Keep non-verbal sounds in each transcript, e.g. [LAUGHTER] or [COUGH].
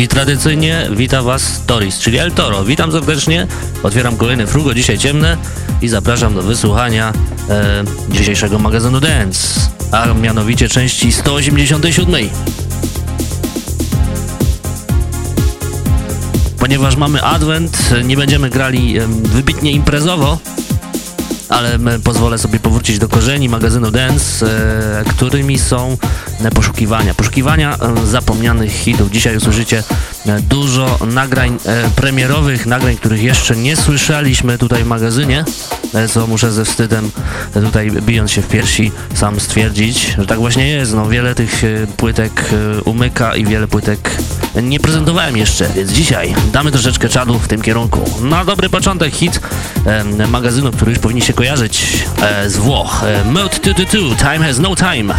I tradycyjnie wita Was Toris, czyli El Toro. Witam serdecznie, otwieram kolejny frugo, dzisiaj ciemne i zapraszam do wysłuchania e, dzisiejszego magazynu Dance, a mianowicie części 187. Ponieważ mamy adwent, nie będziemy grali wybitnie imprezowo, ale pozwolę sobie powrócić do korzeni magazynu Dance, e, którymi są e, poszukiwania. Poszukiwania e, zapomnianych hitów. Dzisiaj usłyszycie dużo nagrań premierowych, nagrań, których jeszcze nie słyszeliśmy tutaj w magazynie, co muszę ze wstydem tutaj bijąc się w piersi sam stwierdzić, że tak właśnie jest. No wiele tych płytek umyka i wiele płytek nie prezentowałem jeszcze, więc dzisiaj damy troszeczkę czadu w tym kierunku. Na dobry początek hit magazynu, który już powinni się kojarzyć e, z Włoch. E, Mode 222, Time Has No Time.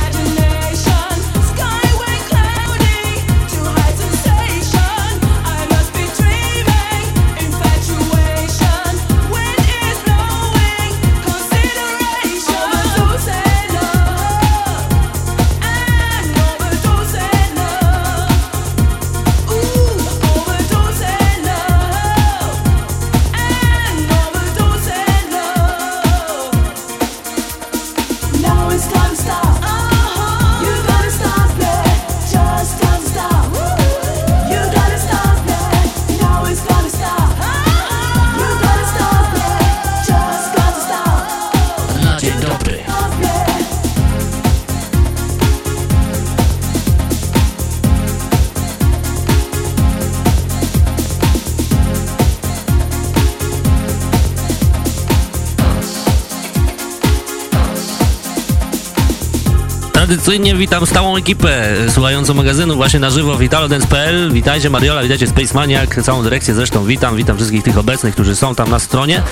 Tradycyjnie witam stałą ekipę słuchającą magazynu właśnie na żywo witalodance.pl. Witajcie Mariola, witajcie Space Maniac, całą dyrekcję zresztą witam, witam wszystkich tych obecnych, którzy są tam na stronie.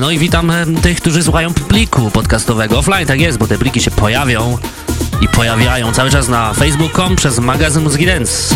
No i witam tych, którzy słuchają pliku podcastowego offline, tak jest, bo te pliki się pojawią i pojawiają cały czas na facebook.com przez magazyn Muzyki Dance.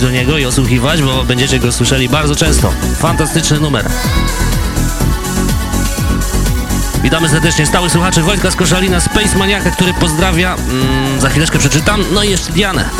Do niego i osłuchiwać, bo będziecie go słyszeli bardzo często. Fantastyczny numer. Witamy serdecznie stałych słuchaczy Wojtka z Koszalina, Space Maniaka, który pozdrawia, mm, za chwileczkę przeczytam, no i jeszcze Dianę.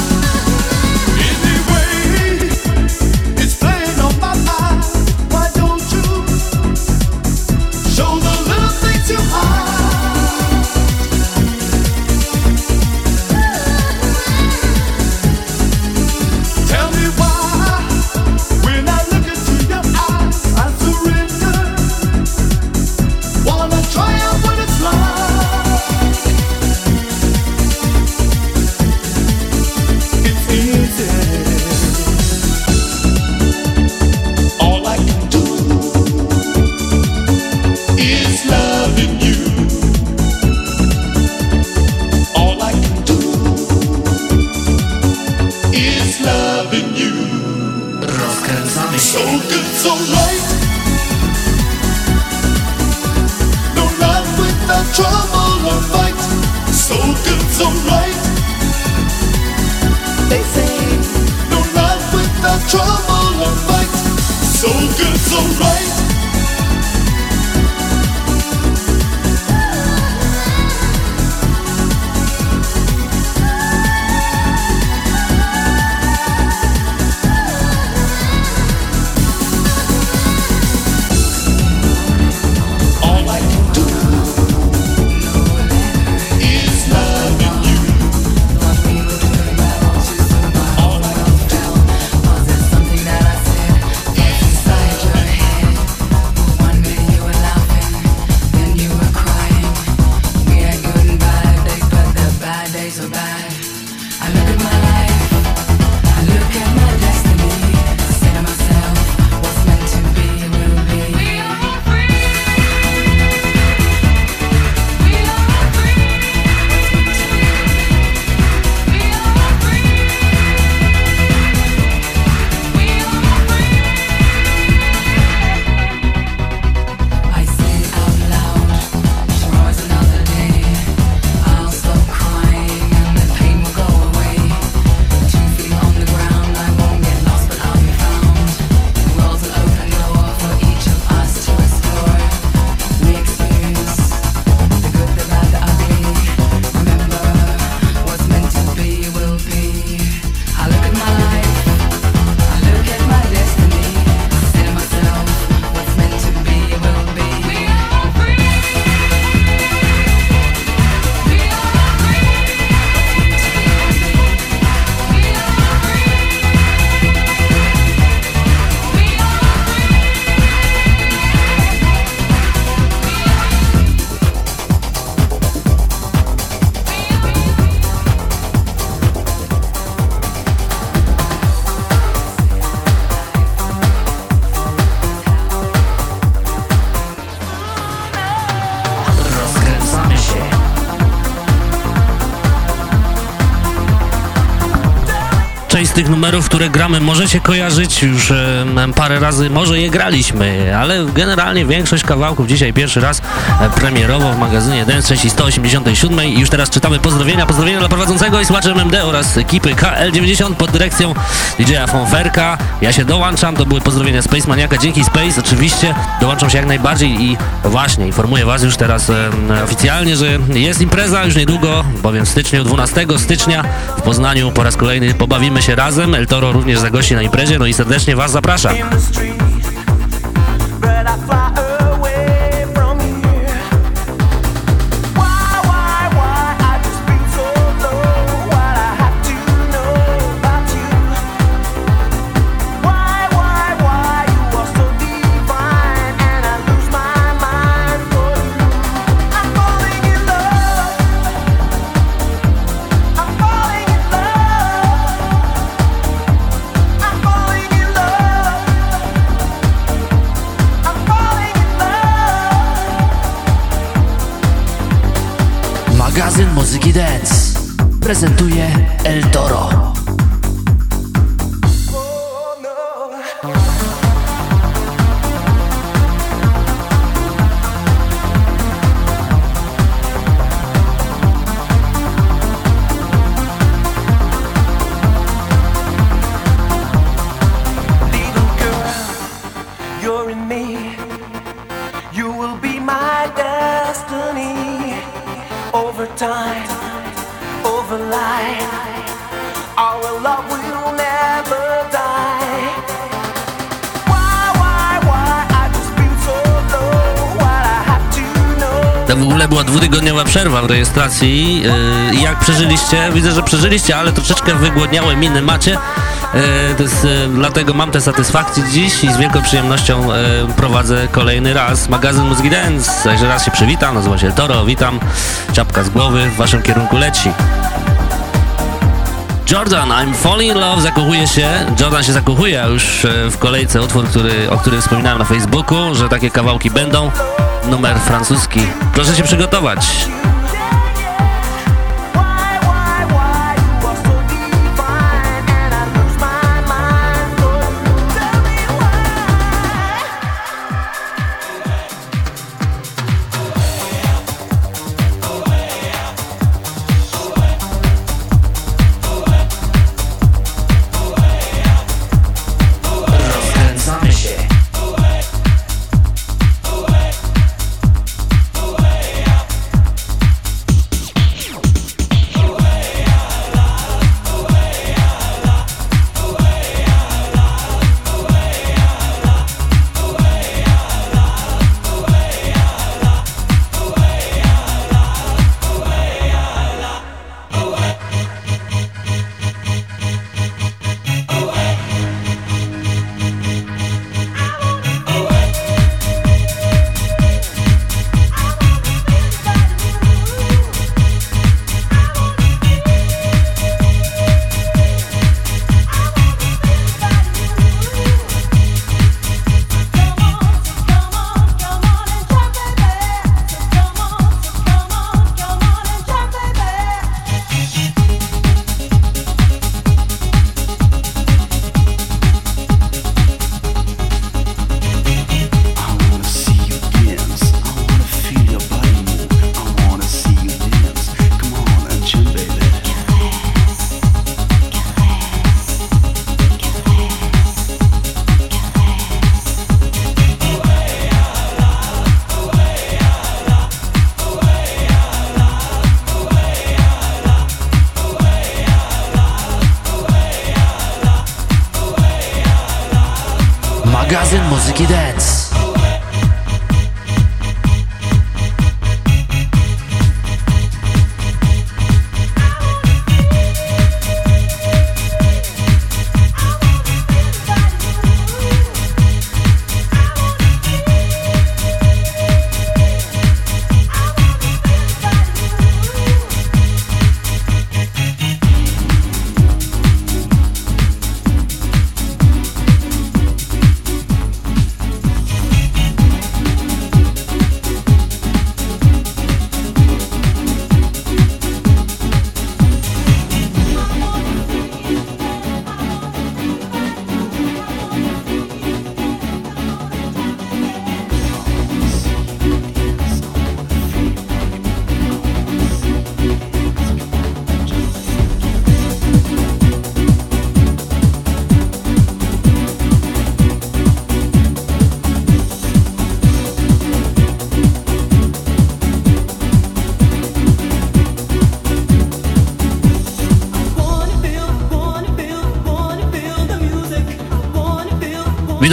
Numerów, które gramy, możecie kojarzyć, już e, parę razy może je graliśmy, ale generalnie większość kawałków dzisiaj pierwszy raz e, premierowo w magazynie Dance 6 187 i już teraz czytamy pozdrowienia, pozdrowienia dla prowadzącego i słuchaczy MMD oraz ekipy KL90 pod dyrekcją DJ-a Fonferka. Ja się dołączam, to były pozdrowienia Space Maniaka, dzięki Space oczywiście, dołączam się jak najbardziej i właśnie informuję Was już teraz e, oficjalnie, że jest impreza już niedługo, bowiem w styczniu, 12 stycznia w Poznaniu po raz kolejny pobawimy się razem. El Toro również zagości na imprezie, no i serdecznie Was zapraszam. Dwutygodniowa przerwa w rejestracji. Yy, jak przeżyliście? Widzę, że przeżyliście, ale troszeczkę wygłodniałe miny macie. Yy, yy, dlatego mam tę satysfakcję dziś i z wielką przyjemnością prowadzę kolejny raz magazyn Muzyki Dance. Jeszcze raz się przywitam, nazywam się Toro, witam. Czapka z głowy w waszym kierunku leci. Jordan, I'm falling in love, zakochuje się. Jordan się zakochuje, już w kolejce utwór, który, o którym wspominałem na Facebooku, że takie kawałki będą numer francuski. Proszę się przygotować.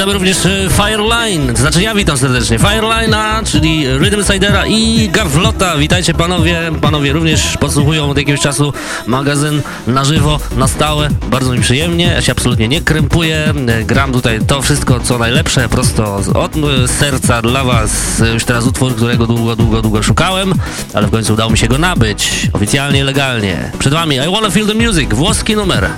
Witamy również e, Fireline, to znaczy ja witam serdecznie. Fireline'a, czyli Rhythm Sidera i Garflota. Witajcie panowie, panowie również podsłuchują od jakiegoś czasu magazyn na żywo, na stałe, bardzo mi przyjemnie, ja się absolutnie nie krępuję, e, gram tutaj to wszystko co najlepsze, prosto od e, serca dla was, już teraz utwór, którego długo, długo, długo szukałem, ale w końcu udało mi się go nabyć, oficjalnie, legalnie. Przed wami I Wanna Feel The Music, włoski numer.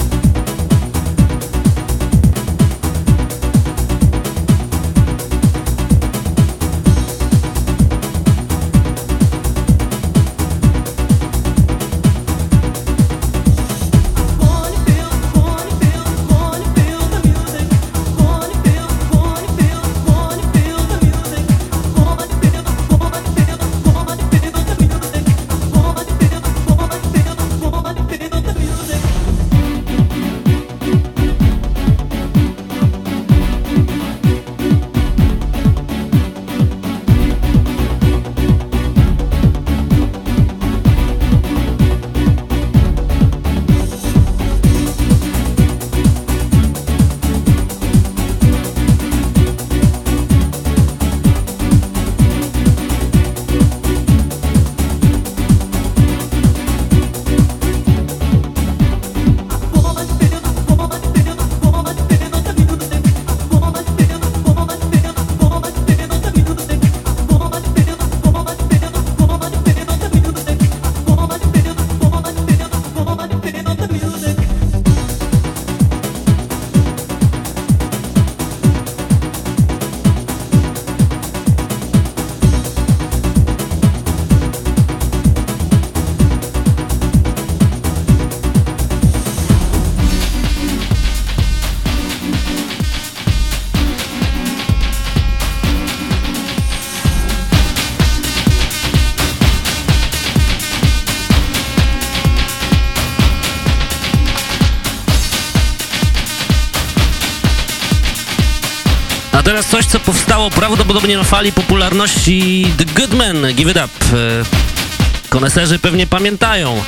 Teraz coś, co powstało prawdopodobnie na fali popularności The Goodman, Give It Up. E, koneserzy pewnie pamiętają.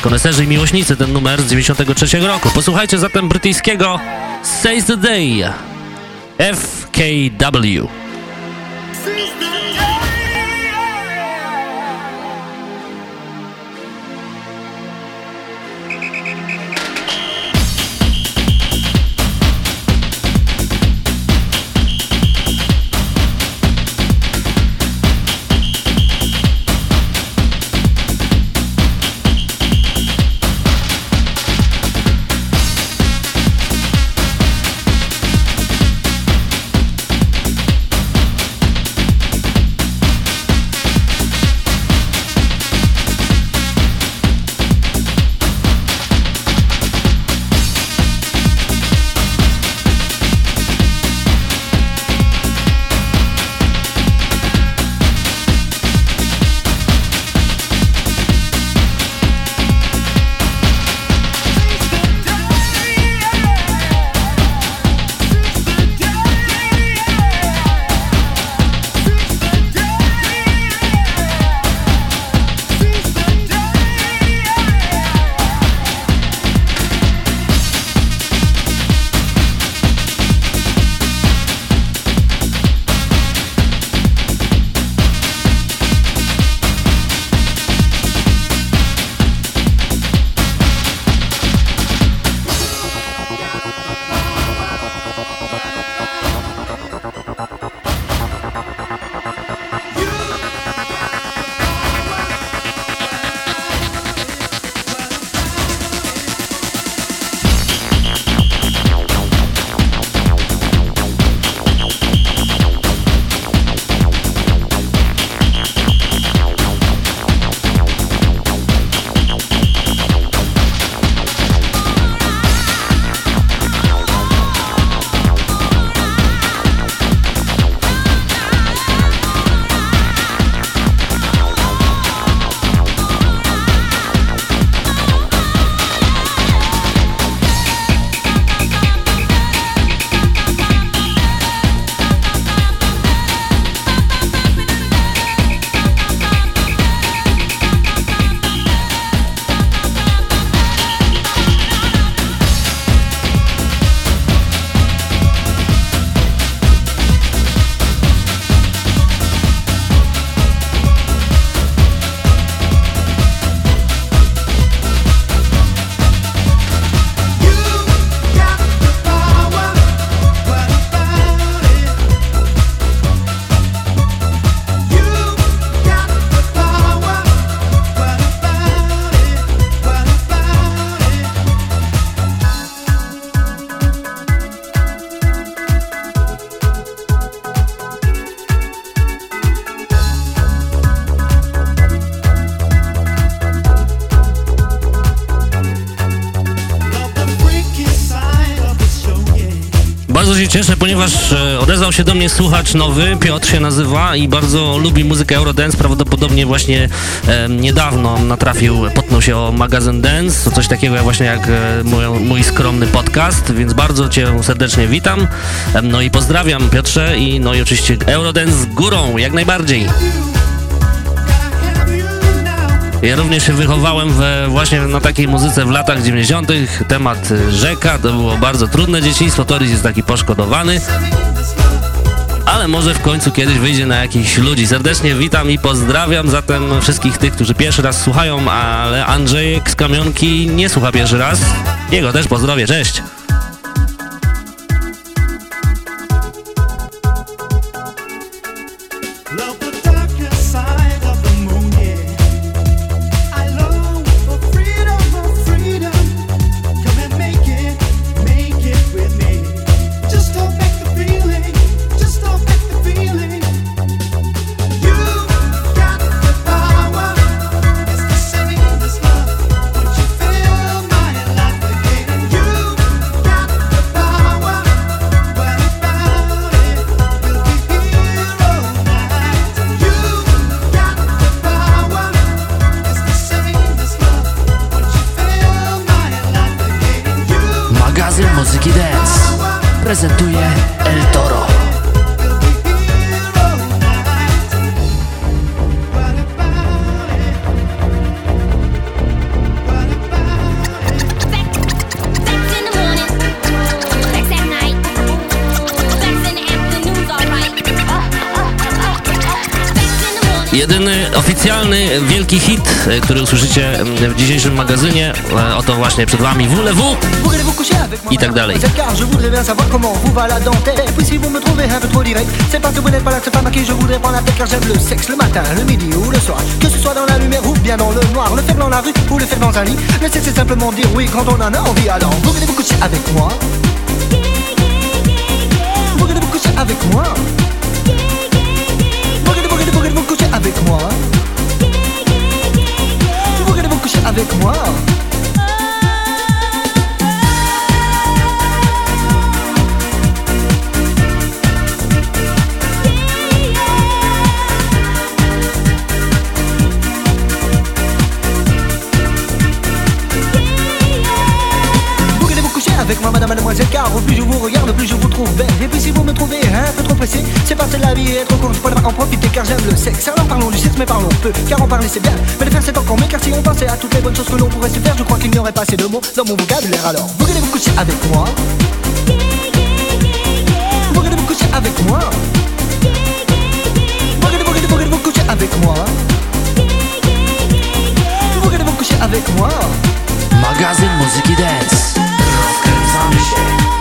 Koneserzy i miłośnicy ten numer z 93 roku. Posłuchajcie zatem brytyjskiego Says the Day FKW. Ponieważ e, odezwał się do mnie słuchacz nowy, Piotr się nazywa i bardzo lubi muzykę Eurodance. Prawdopodobnie właśnie niedawno natrafił, potknął się o magazyn Dance, coś takiego właśnie jak e, mój, mój skromny podcast, więc bardzo Cię serdecznie witam. No i pozdrawiam Piotrze i no i oczywiście Eurodance z górą, jak najbardziej. Ja również się wychowałem we, właśnie na takiej muzyce w latach 90. Temat rzeka to było bardzo trudne dzieciństwo. Toris jest taki poszkodowany. Ale może w końcu kiedyś wyjdzie na jakichś ludzi. Serdecznie witam i pozdrawiam zatem wszystkich tych, którzy pierwszy raz słuchają, ale Andrzejek z Kamionki nie słucha pierwszy raz. Jego też pozdrowię, cześć! który usłyszycie w dzisiejszym magazynie. Oto właśnie przed Wami Vous coucher avec moi avec moi avec moi, madame, mademoiselle, car au plus je vous regarde, plus je vous trouve belle. Et puis si vous me trouvez un peu trop pressé, c'est parce que la vie est trop courte, je pourrais en profiter car j'aime le sexe. Alors parlons du sexe, mais parlons peu, car en parler c'est bien, mais le faire c'est encore mieux, car si on pensait à toutes les bonnes choses que l'on pourrait se faire, je crois qu'il n'y aurait pas assez de mots dans mon vocabulaire. Alors, vous voulez vous coucher avec moi? Vous voulez vous coucher avec moi? Vous voulez vous, vous, vous coucher avec moi? Vous voulez vous coucher avec moi? Magazyn Muzyki Dance i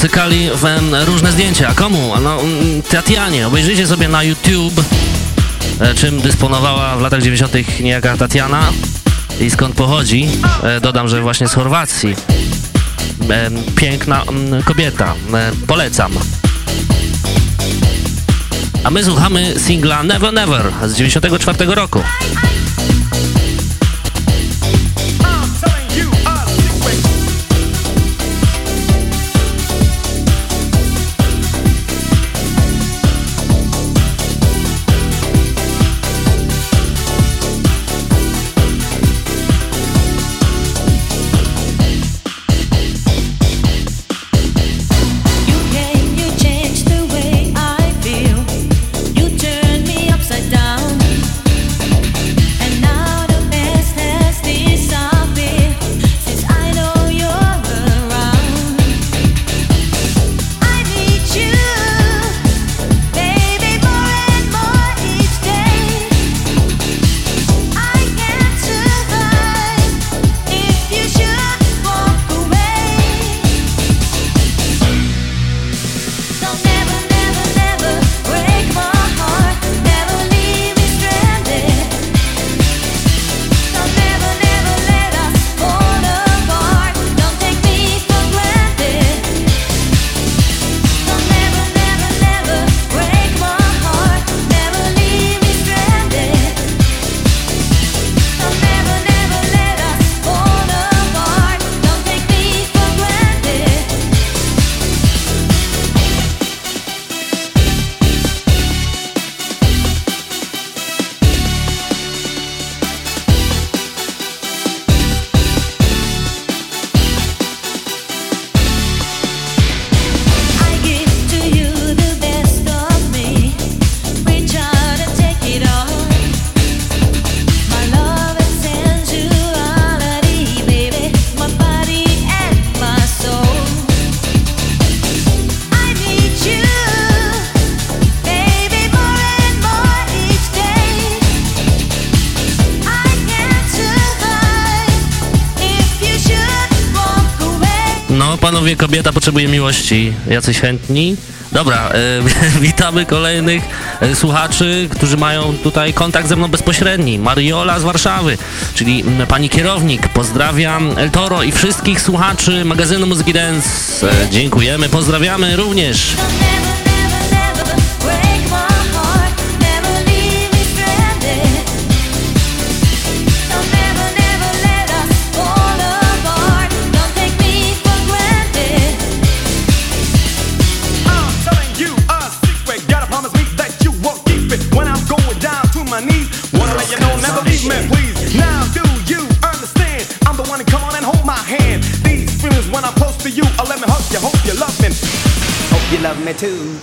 cykali w różne zdjęcia. Komu? No, mm, Tatianie. Obejrzyjcie sobie na YouTube, e, czym dysponowała w latach 90. niejaka Tatiana i skąd pochodzi. E, dodam, że właśnie z Chorwacji. E, piękna mm, kobieta. Polecam. A my słuchamy singla Never Never z 94 roku. Kobieta potrzebuje miłości. Jacyś chętni? Dobra, e, [LAUGHS] witamy kolejnych e, słuchaczy, którzy mają tutaj kontakt ze mną bezpośredni. Mariola z Warszawy, czyli m, pani kierownik. Pozdrawiam El Toro i wszystkich słuchaczy magazynu Muzyki Dance. E, dziękujemy, pozdrawiamy również. Love me too.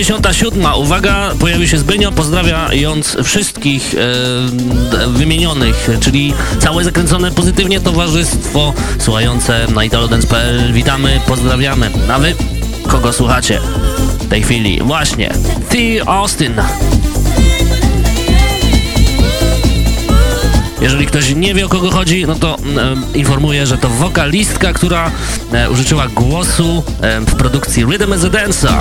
87. Uwaga, pojawił się Zbynio, pozdrawiając wszystkich e, wymienionych, czyli całe zakręcone pozytywnie towarzystwo słuchające na italodance.pl. Witamy, pozdrawiamy. A wy kogo słuchacie w tej chwili? Właśnie, T. Austin. Jeżeli ktoś nie wie o kogo chodzi, no to e, informuję, że to wokalistka, która e, użyczyła głosu e, w produkcji Rhythm as a Dancer.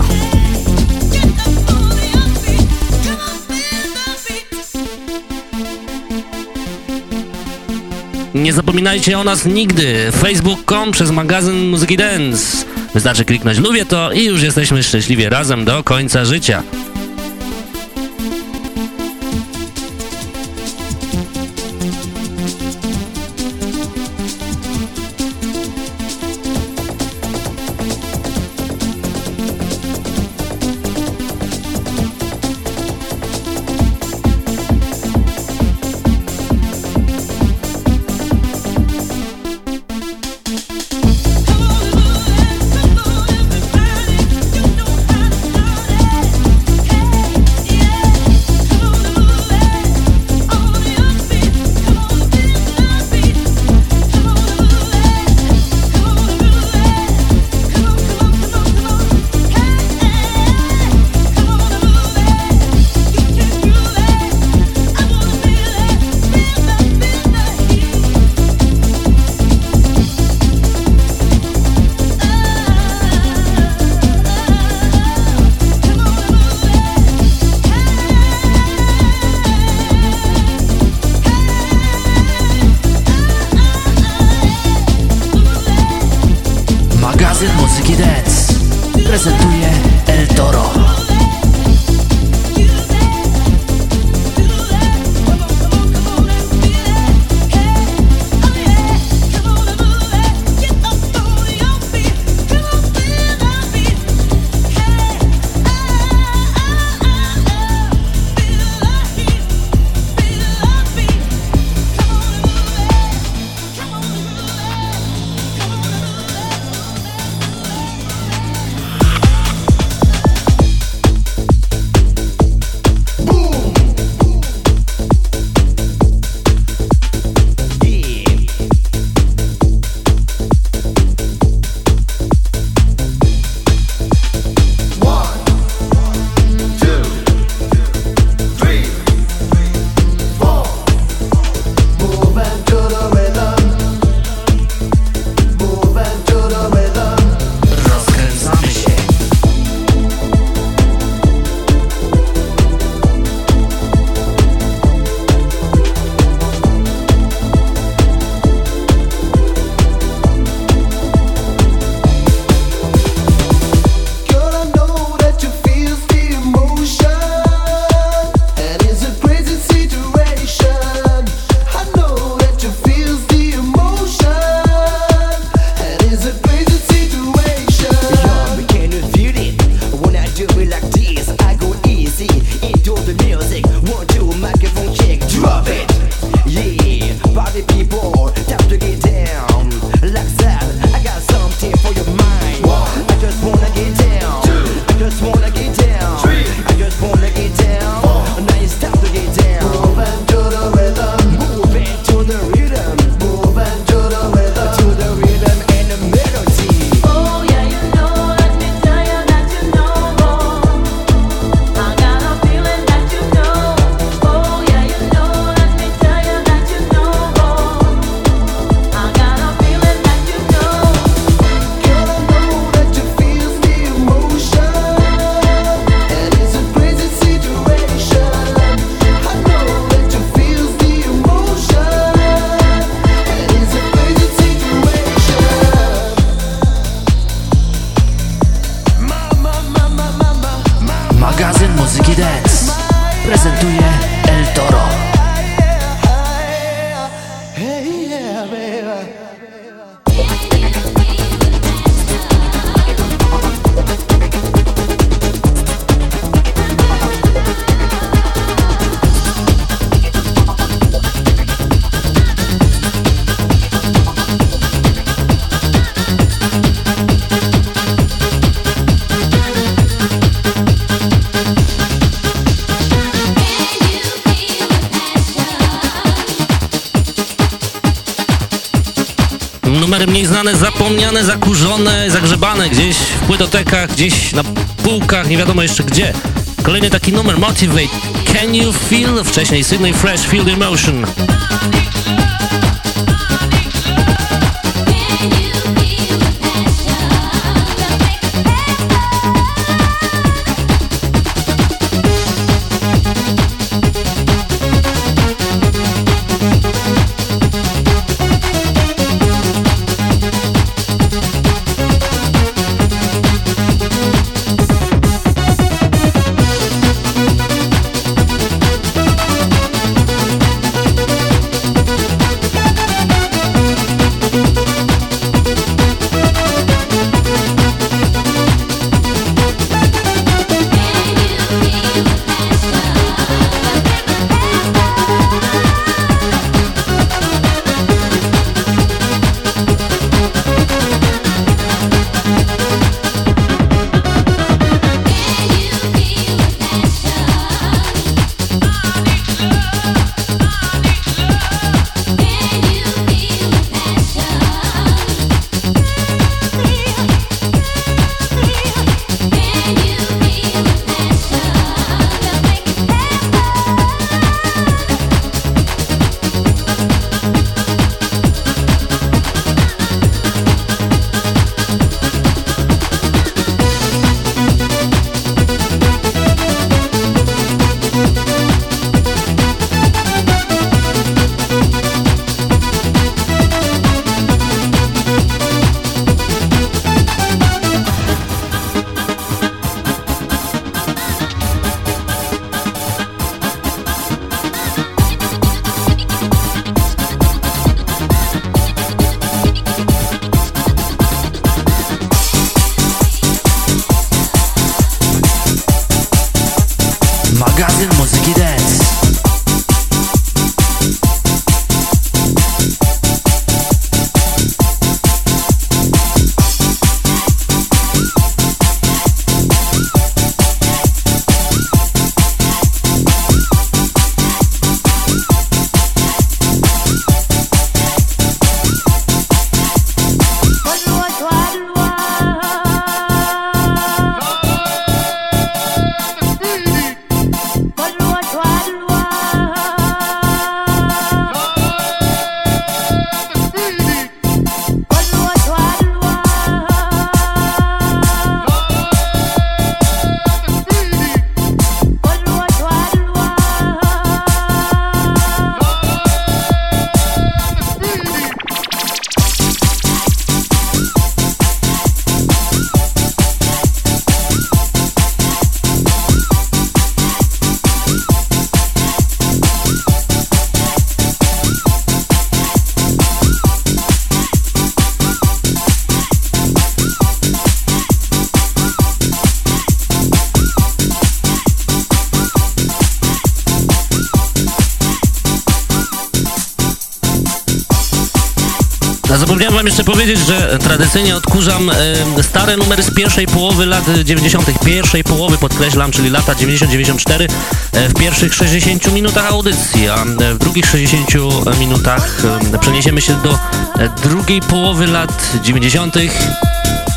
Nie zapominajcie o nas nigdy. Facebook.com przez magazyn Muzyki Dance. Wystarczy kliknąć lubię to i już jesteśmy szczęśliwie razem do końca życia. Gdzieś na półkach, nie wiadomo jeszcze gdzie. Kolejny taki numer, Motivate, Can You Feel? Wcześniej Sydney Fresh, Feel the Emotion. Wam jeszcze powiedzieć, że tradycyjnie odkurzam e, stare numery z pierwszej połowy lat 90. Pierwszej połowy podkreślam, czyli lata 90-94 e, w pierwszych 60 minutach audycji, a w drugich 60 minutach e, przeniesiemy się do e, drugiej połowy lat 90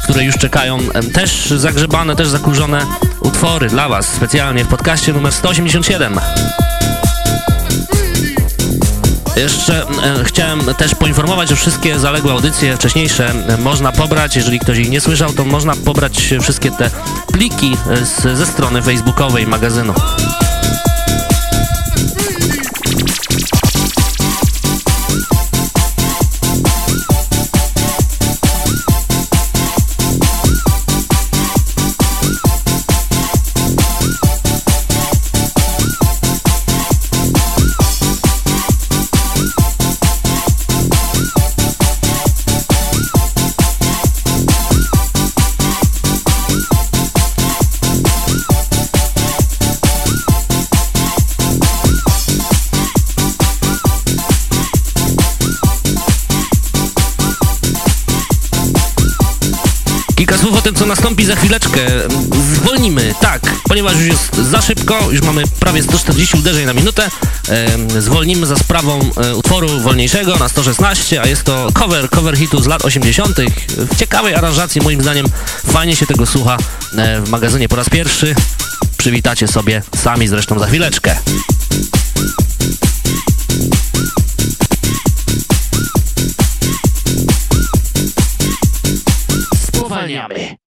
które już czekają też zagrzebane, też zakurzone utwory dla Was specjalnie w podcaście numer 187. Jeszcze e, chciałem też poinformować, że wszystkie zaległe audycje wcześniejsze e, można pobrać. Jeżeli ktoś ich nie słyszał, to można pobrać wszystkie te pliki e, z, ze strony facebookowej magazynu. Co nastąpi za chwileczkę. Zwolnimy, tak, ponieważ już jest za szybko, już mamy prawie 140 uderzeń na minutę. E, zwolnimy za sprawą e, utworu wolniejszego na 116, a jest to cover, cover hitu z lat 80. W ciekawej aranżacji, moim zdaniem, fajnie się tego słucha e, w magazynie po raz pierwszy. Przywitacie sobie sami zresztą za chwileczkę. Spowalniamy.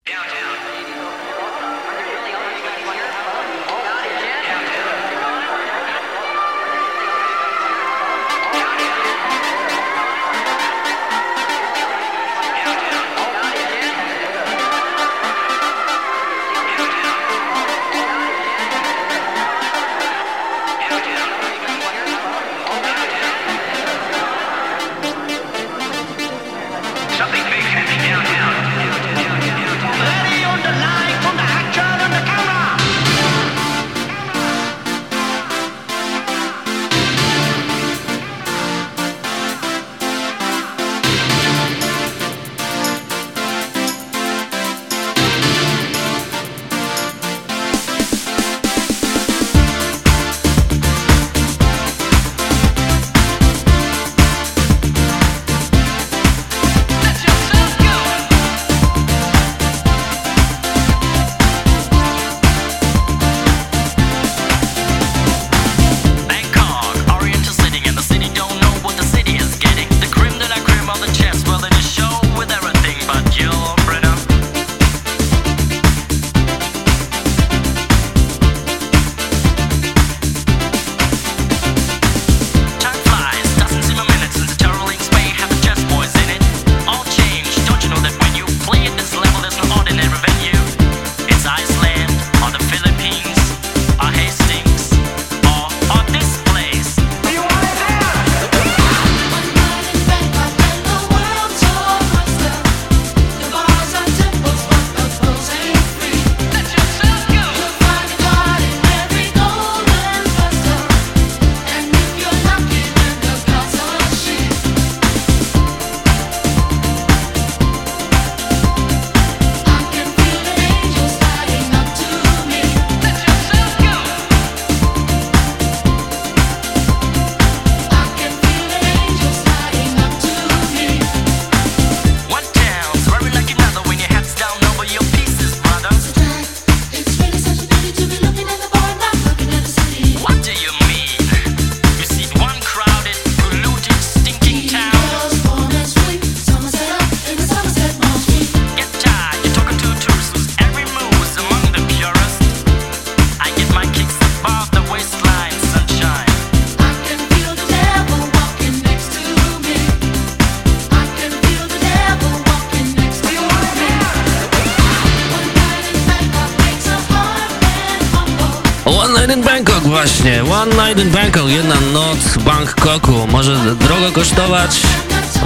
Jedna noc w Bangkoku. Może drogo kosztować,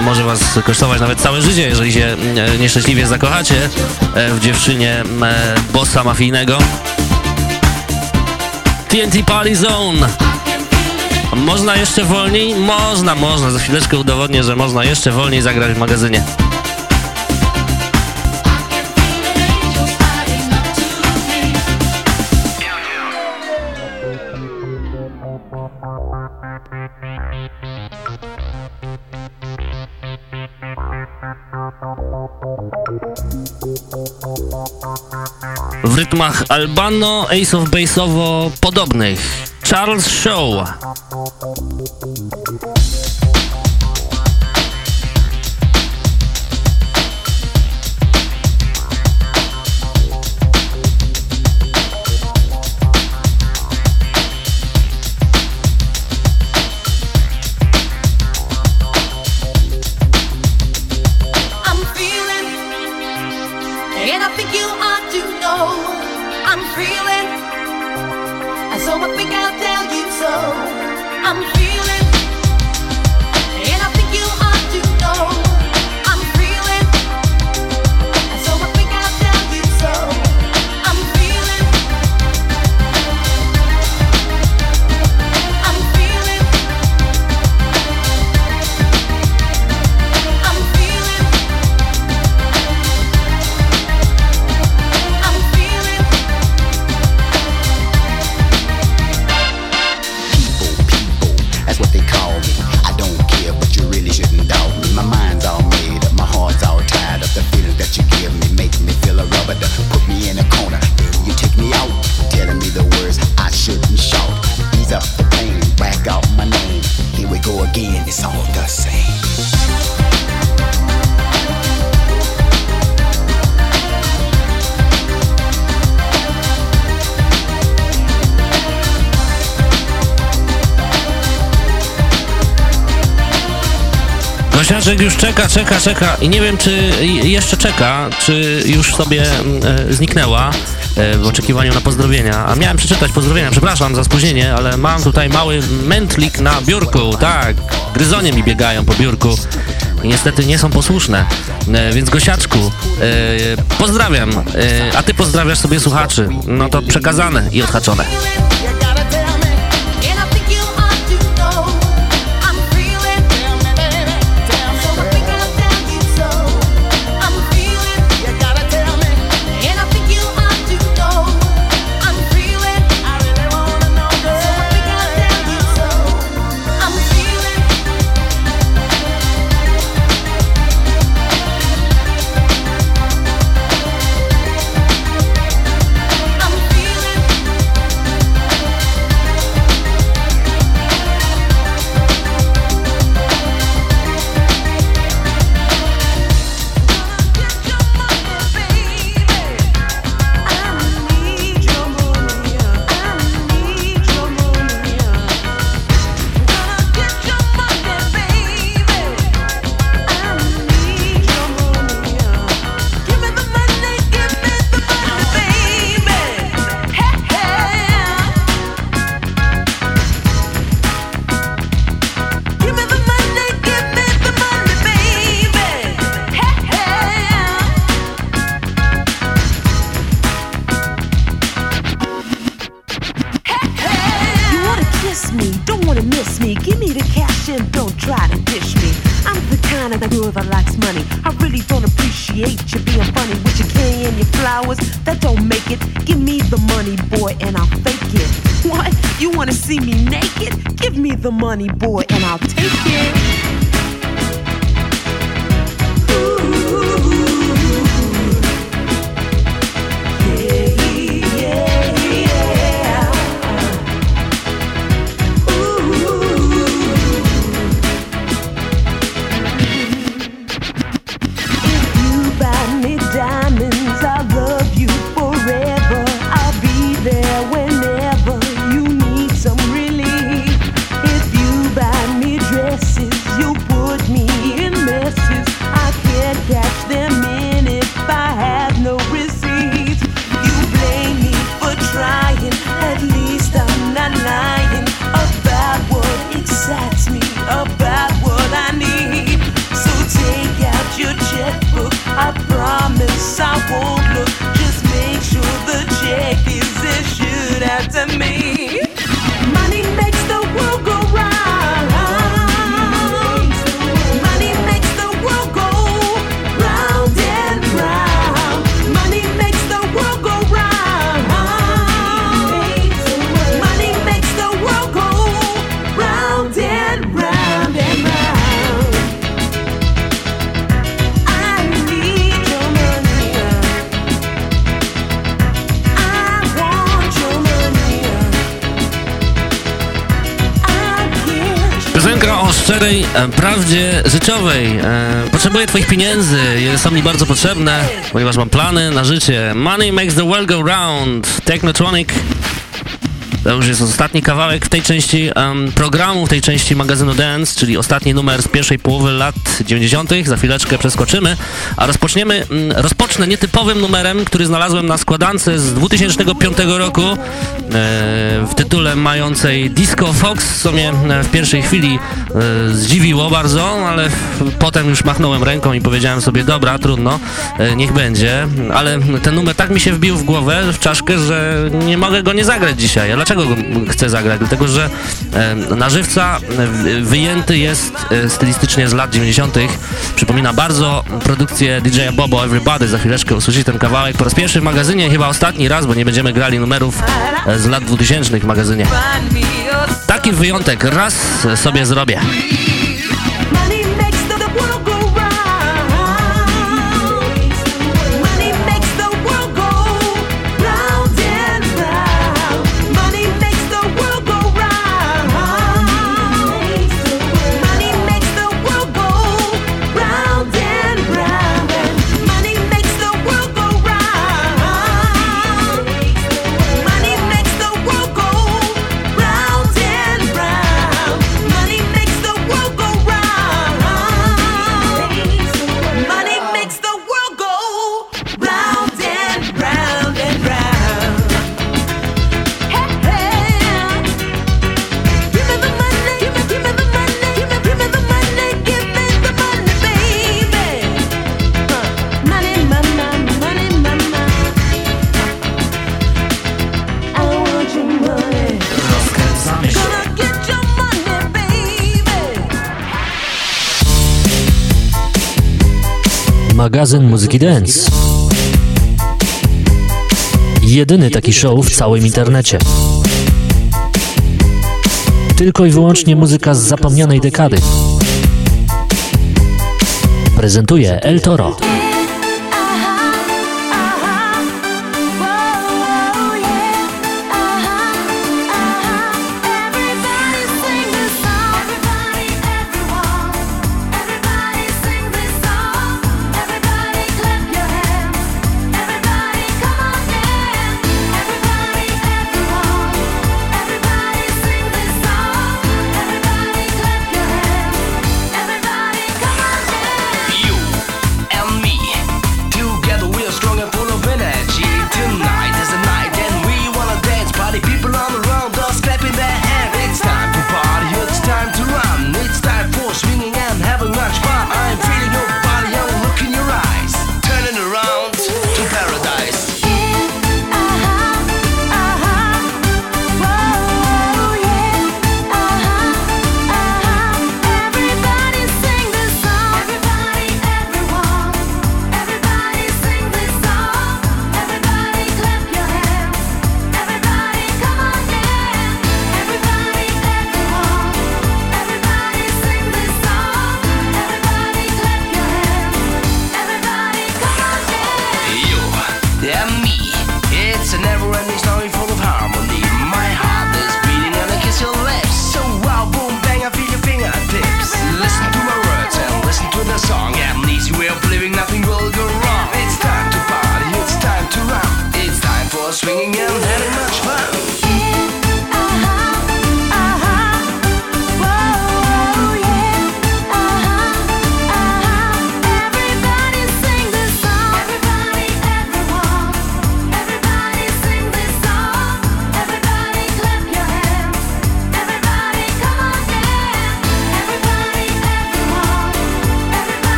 może was kosztować nawet całe życie, jeżeli się e, nieszczęśliwie zakochacie e, w dziewczynie e, bossa mafijnego. TNT Party Zone. Można jeszcze wolniej? Można, można. Za chwileczkę udowodnię, że można jeszcze wolniej zagrać w magazynie. W rytmach Albano, Ace of Baseowo podobnych. Charles Show. Czeka, czeka, czeka i nie wiem, czy jeszcze czeka, czy już sobie e, zniknęła e, w oczekiwaniu na pozdrowienia. A miałem przeczytać pozdrowienia, przepraszam za spóźnienie, ale mam tutaj mały mętlik na biurku, tak, gryzonie mi biegają po biurku i niestety nie są posłuszne. E, więc Gosiaczku, e, pozdrawiam, e, a ty pozdrawiasz sobie słuchaczy. No to przekazane i odhaczone. Money boy and I'll take it. E, prawdzie życiowej. E, potrzebuję twoich pieniędzy, są mi bardzo potrzebne, ponieważ mam plany na życie. Money makes the world go round. Technotronic to już jest ostatni kawałek w tej części um, programu, w tej części magazynu Dance, czyli ostatni numer z pierwszej połowy lat 90. Za chwileczkę przeskoczymy, a rozpoczniemy, um, rozpocznę nietypowym numerem, który znalazłem na składance z 2005 roku e, w tytule mającej Disco Fox, co mnie e, w pierwszej chwili zdziwiło bardzo, ale potem już machnąłem ręką i powiedziałem sobie, dobra, trudno, e, niech będzie, ale ten numer tak mi się wbił w głowę, w czaszkę, że nie mogę go nie zagrać dzisiaj. A dlaczego? dlaczego chcę zagrać? Dlatego, że na żywca wyjęty jest e, stylistycznie z lat 90. Przypomina bardzo produkcję DJ-a Bobo Everybody. Za chwileczkę usłyszycie ten kawałek po raz pierwszy w magazynie, chyba ostatni raz, bo nie będziemy grali numerów e, z lat 2000 w magazynie. Taki wyjątek raz sobie zrobię. Magazyn Muzyki Dance. Jedyny taki show w całym internecie. Tylko i wyłącznie muzyka z zapomnianej dekady. Prezentuje El Toro.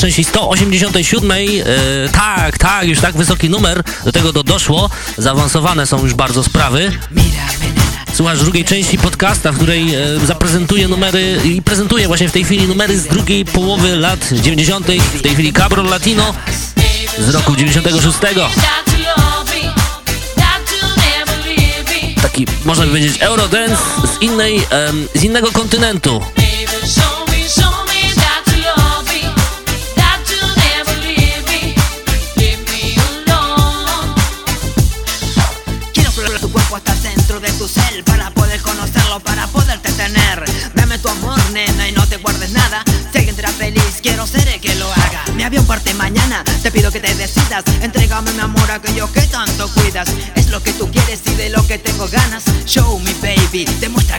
Części 187. Yy, tak, tak, już tak wysoki numer. Do tego do doszło. Zaawansowane są już bardzo sprawy. Słuchasz drugiej części podcasta, w której e, zaprezentuję numery i prezentuję właśnie w tej chwili numery z drugiej połowy lat 90. W tej chwili Cabro Latino z roku 96. Taki, można powiedzieć, Eurodance z innej, z innego kontynentu. Te pido que te decidas. Entrégame mi amor aquello que tanto cuidas. Es lo que tú quieres y de lo que tengo ganas. Show me baby, demuestra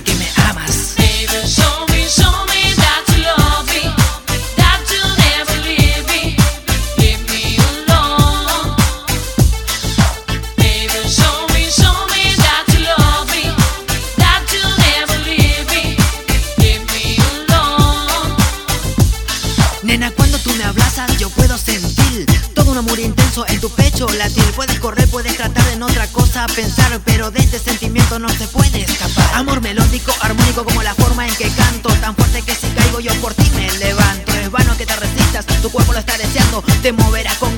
Pero de este sentimiento no se puede escapar. Amor melódico, armónico como la forma en que canto. Tan fuerte que si caigo yo por ti me levanto. Es vano que te resistas, tu cuerpo lo está deseando. Te moverá con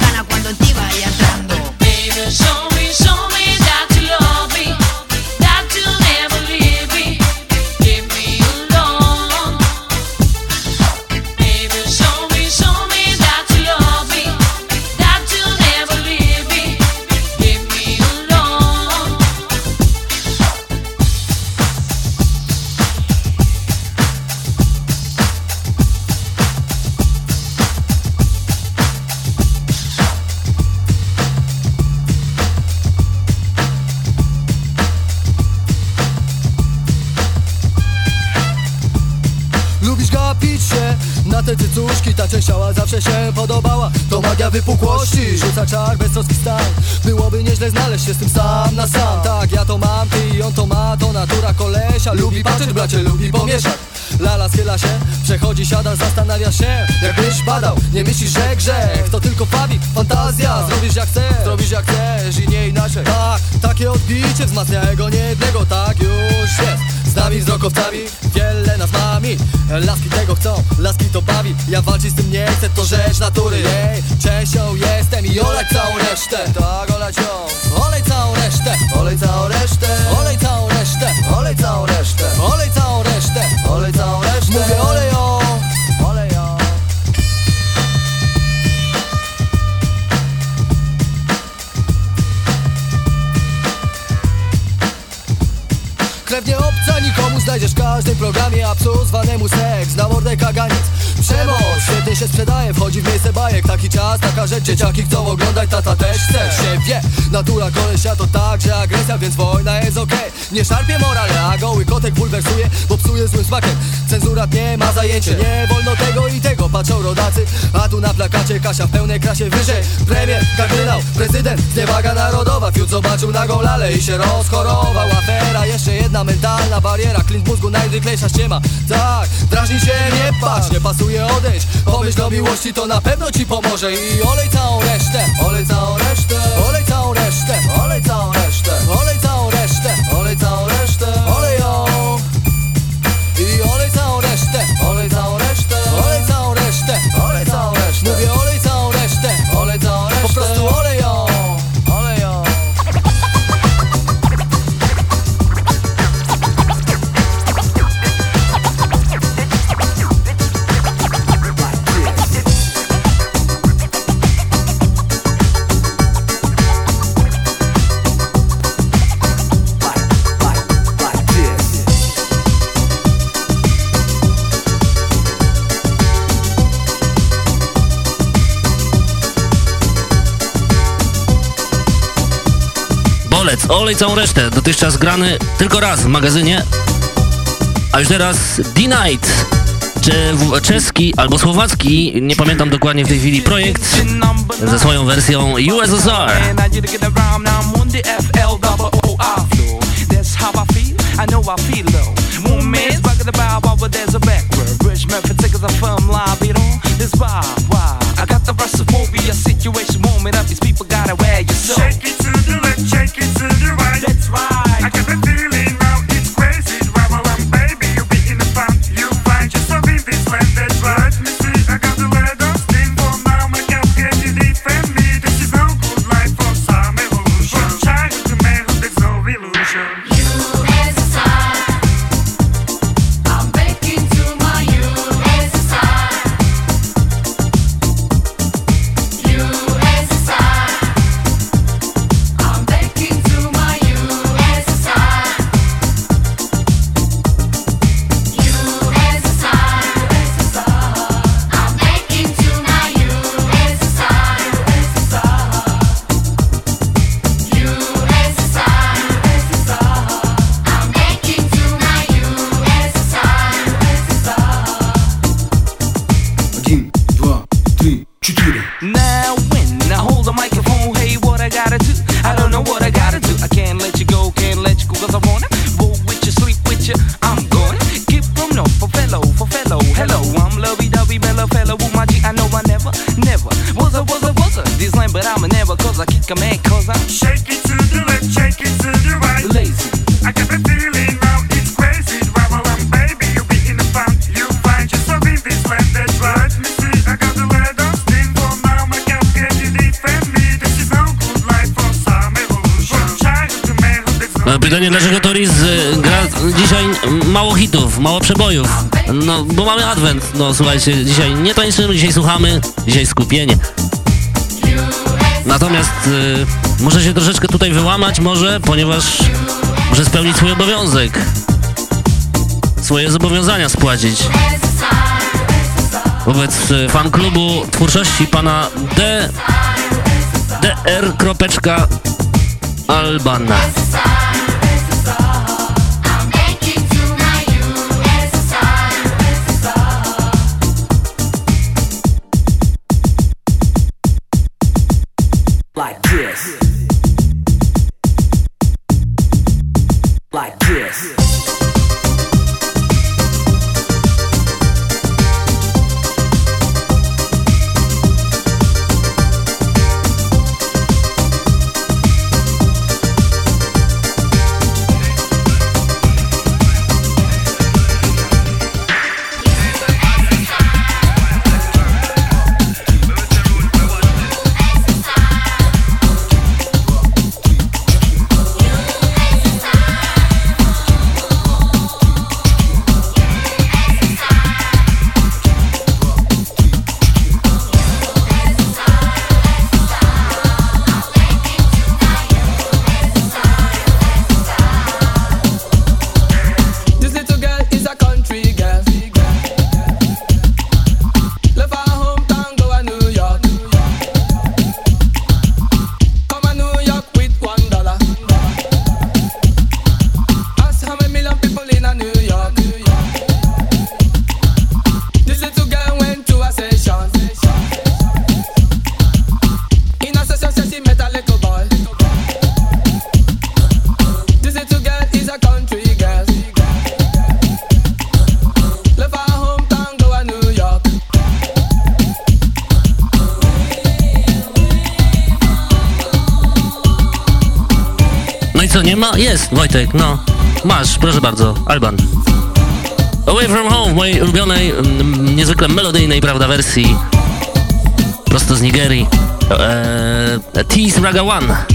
Rzuca czar stan Byłoby nieźle znaleźć się z tym sam na sam. Tak, ja to mam, ty i on to ma. To natura kolesia. Lubi patrzeć, bracie, lubi pomieszać. Lala schyla się, przechodzi, siada, zastanawia się Jakbyś badał, nie myślisz, że grzech To tylko fabik, fantazja. Zrobisz jak chcesz, zrobisz jak chcesz i nie inaczej. Tak, takie odbicie wzmacnia ego niejednego. Tak już jest, z nami wzrokowcami Wiele nas mami, laski tego chcą Laski to bawi, ja walczyć z tym nie chcę To rzecz natury, jej Częścią jestem i olać całą resztę. Tak, olać ją. Olej całą resztę. Olej całą resztę. Olej całą resztę. Olej całą resztę. Olej całą programie A psu zwanemu seks, na mordę kaganiec. Przemoc, świetnie się sprzedaje, wchodzi w miejsce bajek. Taki czas, taka rzecz, dzieciaki chcą oglądać Tata też chce, się wie Natura kolesia to także agresja, więc wojna jest okej Nie szarpie moral, a goły kotek bulwersuje Bo psuje złym smakiem, cenzura nie ma zajęcie Nie wolno tego i tego, patrzą rodacy. A tu na plakacie Kasia w pełnej krasie wyżej. Premier, kardynał, prezydent, zniewaga narodowa. Fiut zobaczył nagą lalę i się rozchorował Afera, jeszcze jedna mentalna bariera. Klint mózgu najzwyklejsza ściema. Tak, drażni się, nie patrz, nie pasuje odejść. Pomyśl o miłości, to na pewno ci pomoże. I olej całą resztę, olej całą resztę Olej całą resztę, olej całą resztę Olej całą resztę, Olec. Olej całą resztę. Dotychczas grany tylko raz w magazynie. A już teraz D-Night. Czeski albo słowacki, nie pamiętam dokładnie w tej chwili, projekt ze swoją wersją USSR. I know I feel low. Back at the there's a. Rich a firm this vibe. Why? I got the rest of phobia, situation these people gotta wear. no słuchajcie, dzisiaj nie tańczymy, no, dzisiaj słuchamy, dzisiaj skupienie. Natomiast y, może się troszeczkę tutaj wyłamać może, ponieważ muszę spełnić swój obowiązek. Swoje zobowiązania spłacić. Wobec y, fan klubu twórczości pana D. dr. Albana. No jest Wojtek, no. Masz, proszę bardzo, Alban. Away From Home, mojej ulubionej, m, niezwykle melodyjnej, prawda, wersji prosto z Nigerii. Eee, Tease Raga One.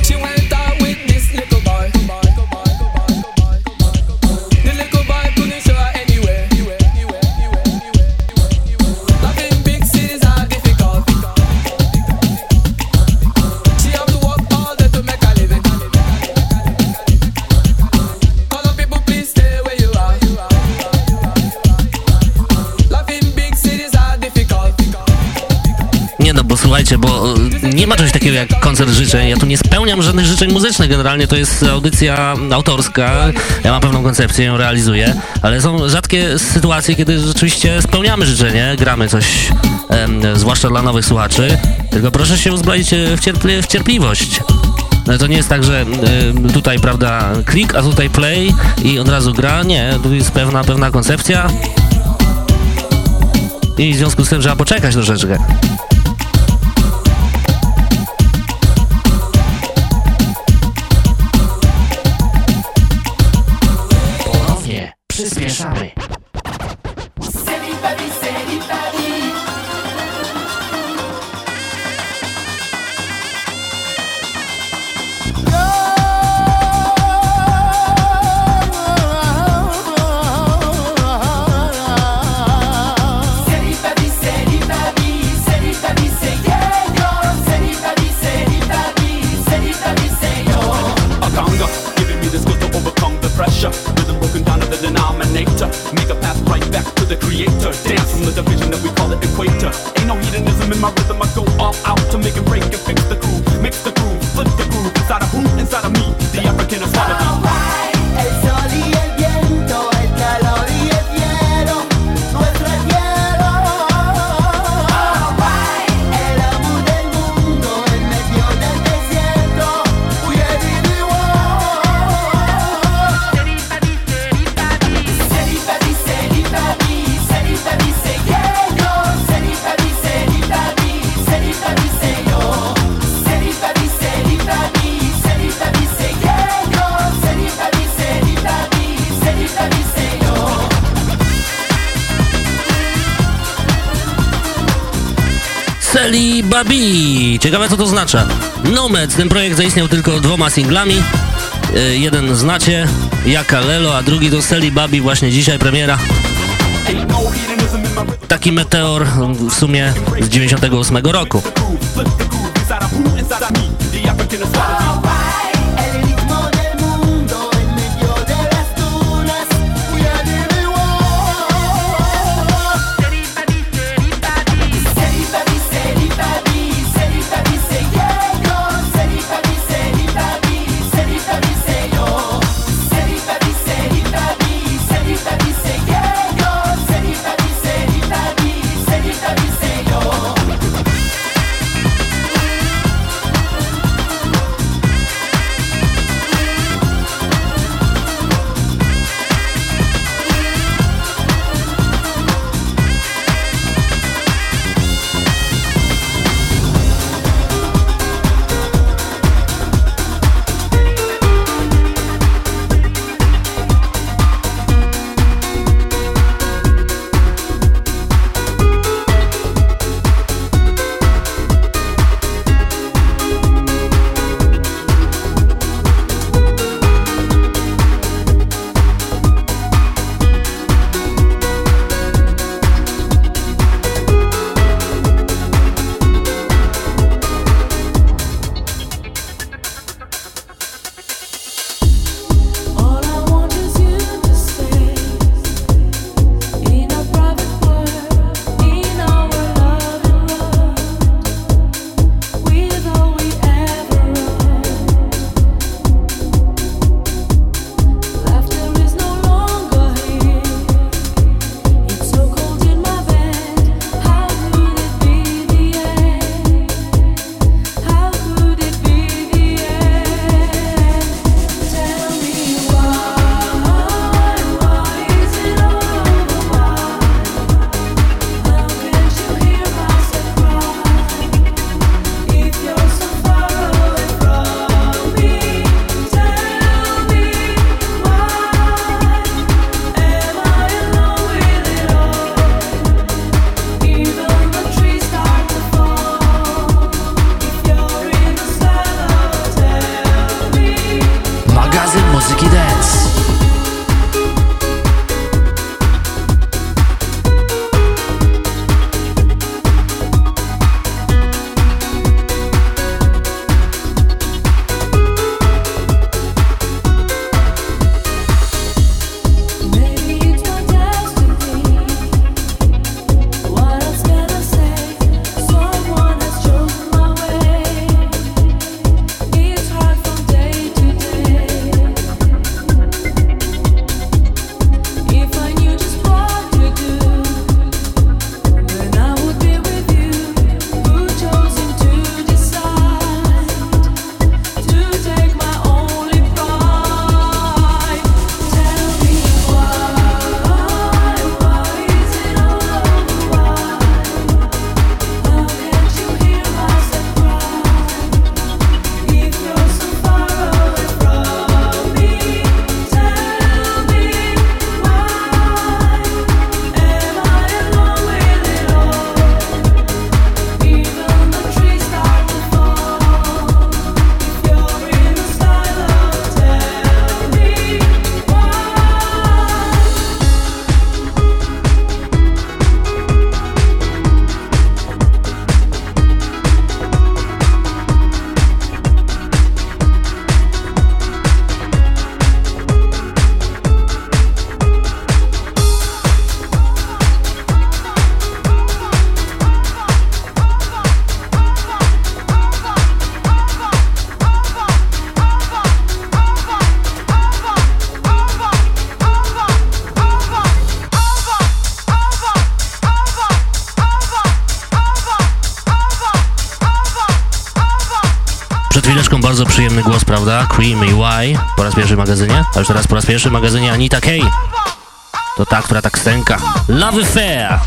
Słuchajcie, bo e, nie ma czegoś takiego jak koncert życzeń. Ja tu nie spełniam żadnych życzeń muzycznych. Generalnie to jest audycja autorska. Ja mam pewną koncepcję, ją realizuję, ale są rzadkie sytuacje, kiedy rzeczywiście spełniamy życzenie, gramy coś, em, zwłaszcza dla nowych słuchaczy. Tylko proszę się uzbroić e, w, cierpli- w cierpliwość. No to nie jest tak, że y, tutaj, prawda, klik, a tutaj play i od razu gra. Nie, tu jest pewna, pewna koncepcja. I w związku z tym trzeba poczekać troszeczkę. Oznacza. Nomad, ten projekt zaistniał tylko dwoma singlami. Y, Jeden znacie, Jaka Lelo, a drugi to Celi Babi, właśnie dzisiaj premiera. Taki meteor w sumie z 98 roku. Przyjemny głos, prawda? Creamy Y po raz pierwszy w magazynie, a już teraz po raz pierwszy w magazynie Anita Kay. To ta, która tak stęka. Love Affair!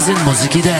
Magazyn muzyki dance. Rocker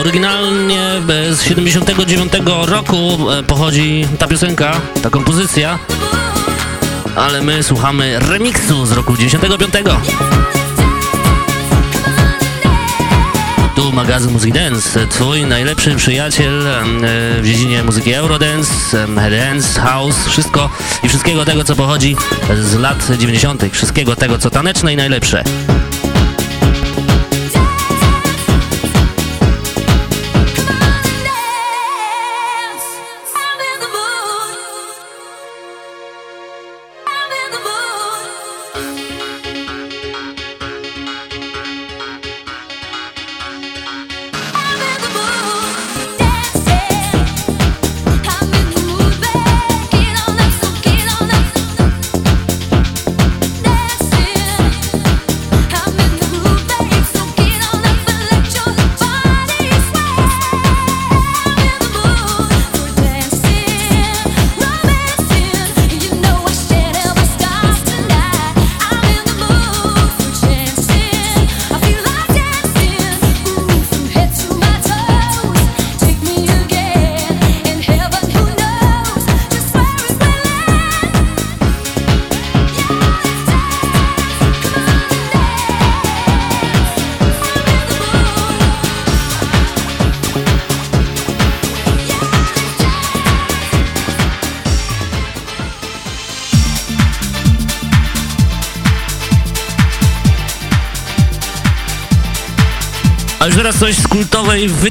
Oryginalnie z 79 roku e, pochodzi ta piosenka, ta kompozycja. Ale my słuchamy remiksu z roku 95. Tu magazyn Muzyki Dance, twój najlepszy przyjaciel e, w dziedzinie muzyki Eurodance, e, dance, house, wszystko i wszystkiego tego, co pochodzi z lat 90., wszystkiego tego, co taneczne i najlepsze.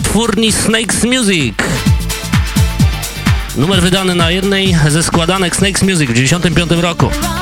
wytwórni Snakes Music. Numer wydany na jednej ze składanek Snakes Music w 1995 roku.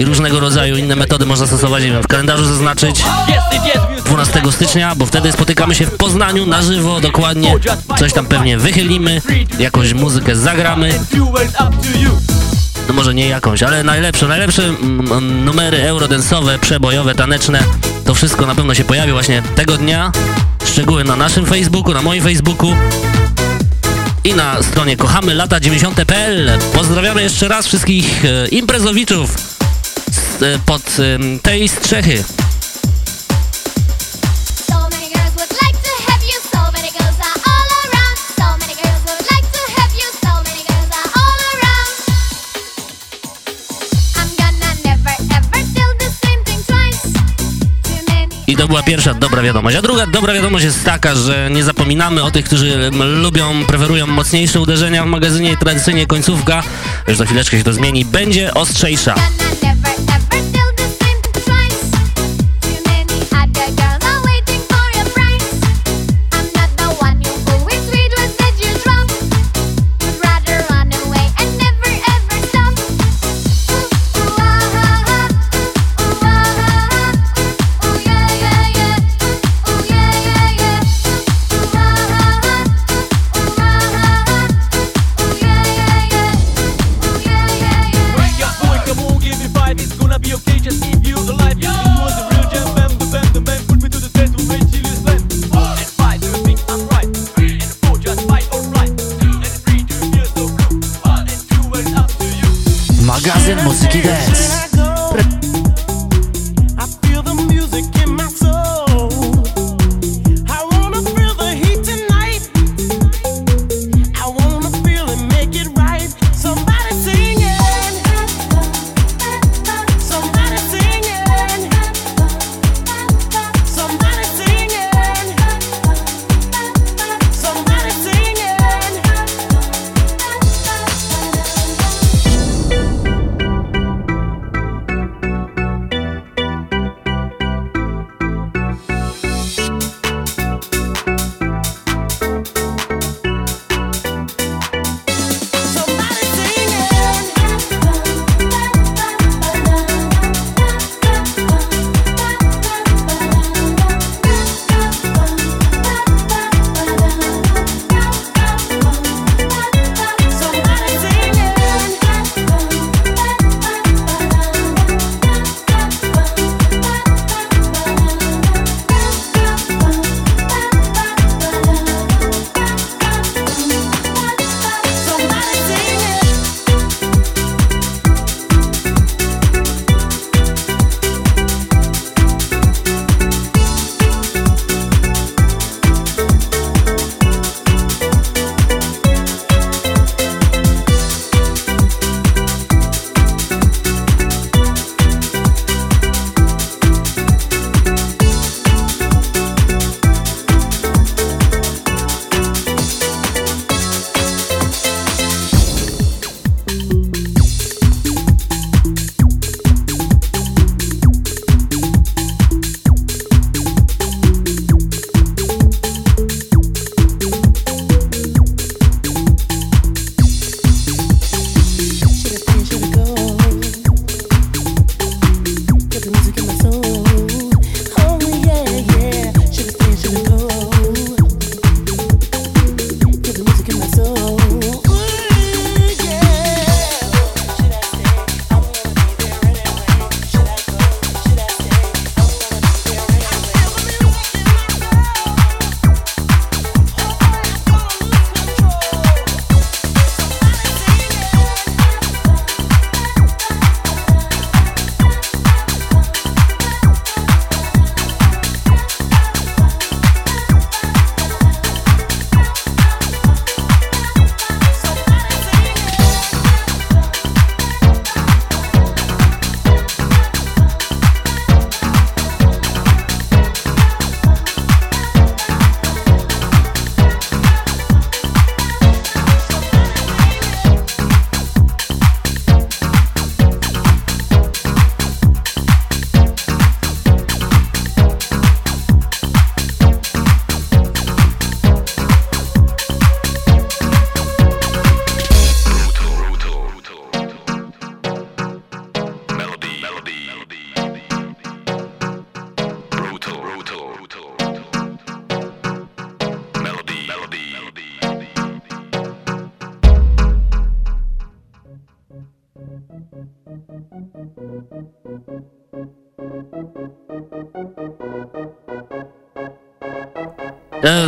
i różnego rodzaju inne metody można stosować, nie wiem, w kalendarzu zaznaczyć 12 stycznia, bo wtedy spotykamy się w Poznaniu na żywo, dokładnie coś tam pewnie wychylimy, jakąś muzykę zagramy no może nie jakąś, ale najlepsze, najlepsze mm, mm, numery eurodensowe, przebojowe, taneczne, to wszystko na pewno się pojawi właśnie tego dnia. Szczegóły na naszym Facebooku, na moim Facebooku i na stronie kochamylata90.pl. Pozdrawiamy jeszcze raz wszystkich e, imprezowiczów. Y, pod y, tej strzechy. I to była pierwsza dobra wiadomość. A druga dobra wiadomość jest taka, że nie zapominamy o tych, którzy lubią, preferują mocniejsze uderzenia w magazynie i tradycyjnie końcówka, już za chwileczkę się to zmieni, będzie ostrzejsza.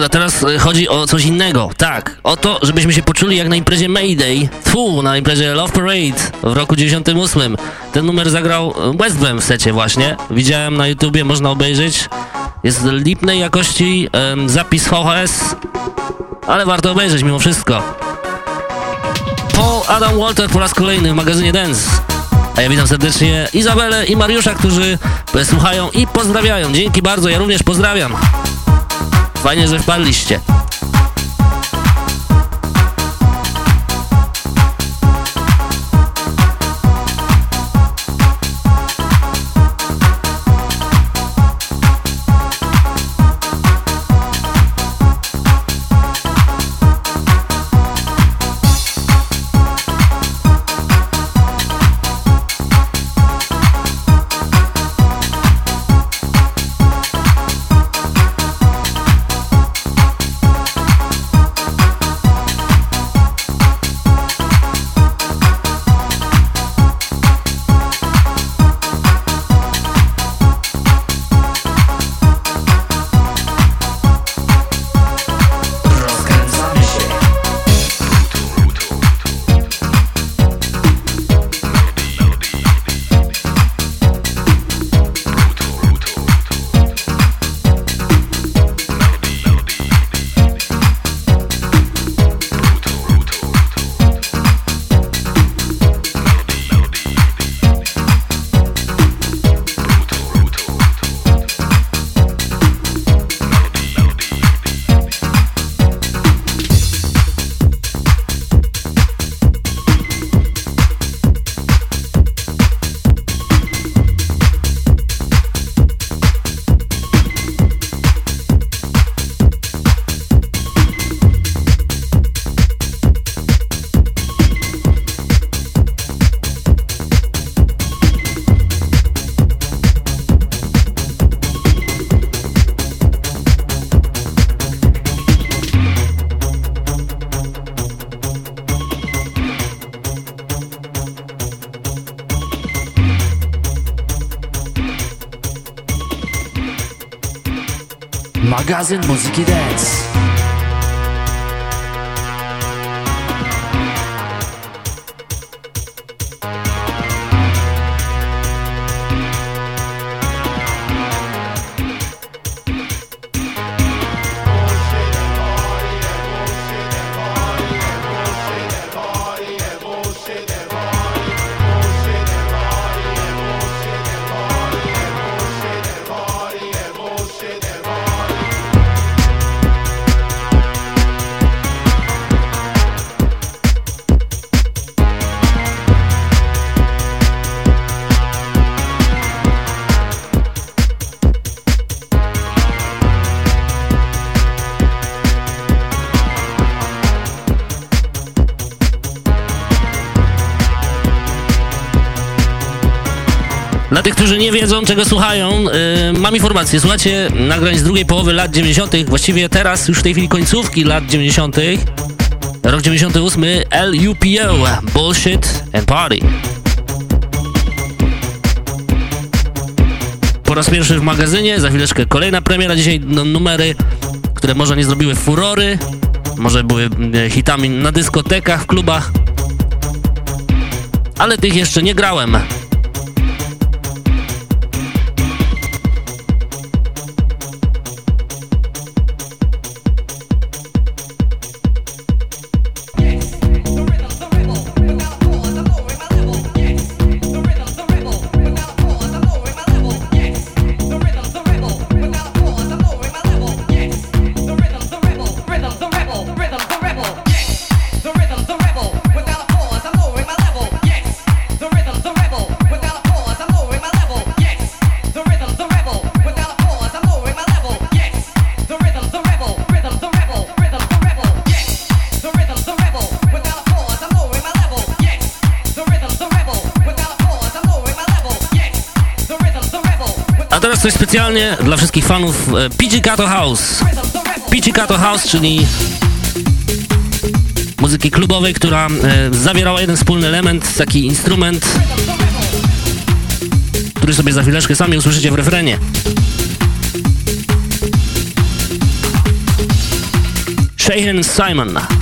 A teraz e, chodzi o coś innego. Tak, o to, żebyśmy się poczuli jak na imprezie Mayday. Tfu, na imprezie Love Parade w roku 98. Ten numer zagrał e, Westbam w secie właśnie. Widziałem na YouTubie, można obejrzeć. Jest lipnej jakości zapis VHS, ale warto obejrzeć mimo wszystko. Paul Adam Walter po raz kolejny w magazynie Dance. A ja witam serdecznie Izabelę i Mariusza, którzy e, słuchają i pozdrawiają. Dzięki bardzo, ja również pozdrawiam. Fajnie, że wpadliście. Magazyn Muzyki Dla tych, którzy nie wiedzą, czego słuchają, yy, mam informację. Słuchacie nagrań z drugiej połowy lat 90., właściwie teraz już w tej chwili końcówki lat 90., rok 98, LUPO, Bullshit and Party. Po raz pierwszy w magazynie, za chwileczkę kolejna premiera, dzisiaj no, numery, które może nie zrobiły furory, może były e, hitami na dyskotekach, w klubach, ale tych jeszcze nie grałem. Coś specjalnie dla wszystkich fanów e, Pizzicato House. Pizzicato House, czyli muzyki klubowej, która e, zawierała jeden wspólny element, taki instrument, który sobie za chwileczkę sami usłyszycie w refrenie. Shahen Simon.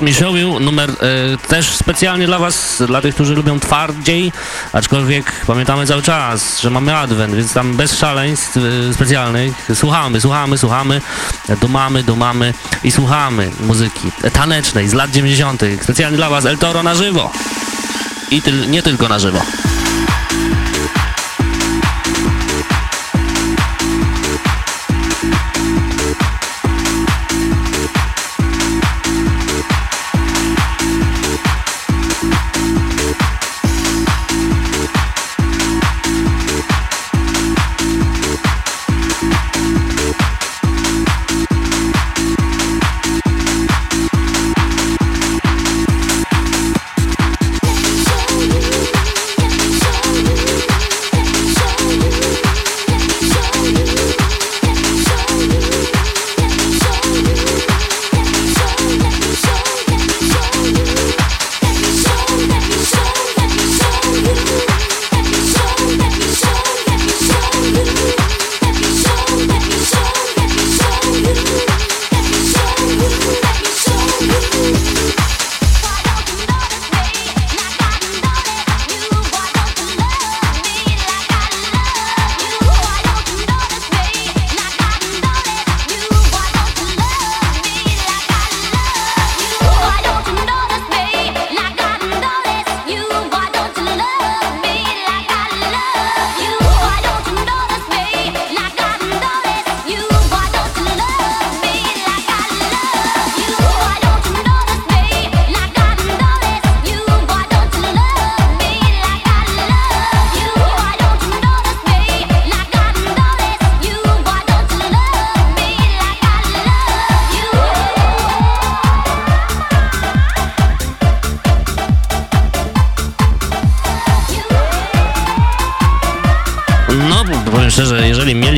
Me Show You, numer e, też specjalnie dla was, dla tych, którzy lubią twardziej, aczkolwiek pamiętamy cały czas, że mamy adwent, więc tam bez szaleństw e, specjalnych słuchamy, słuchamy, słuchamy, dumamy, dumamy i słuchamy muzyki tanecznej z lat 90. Specjalnie dla was El Toro na żywo i nie tylko na żywo.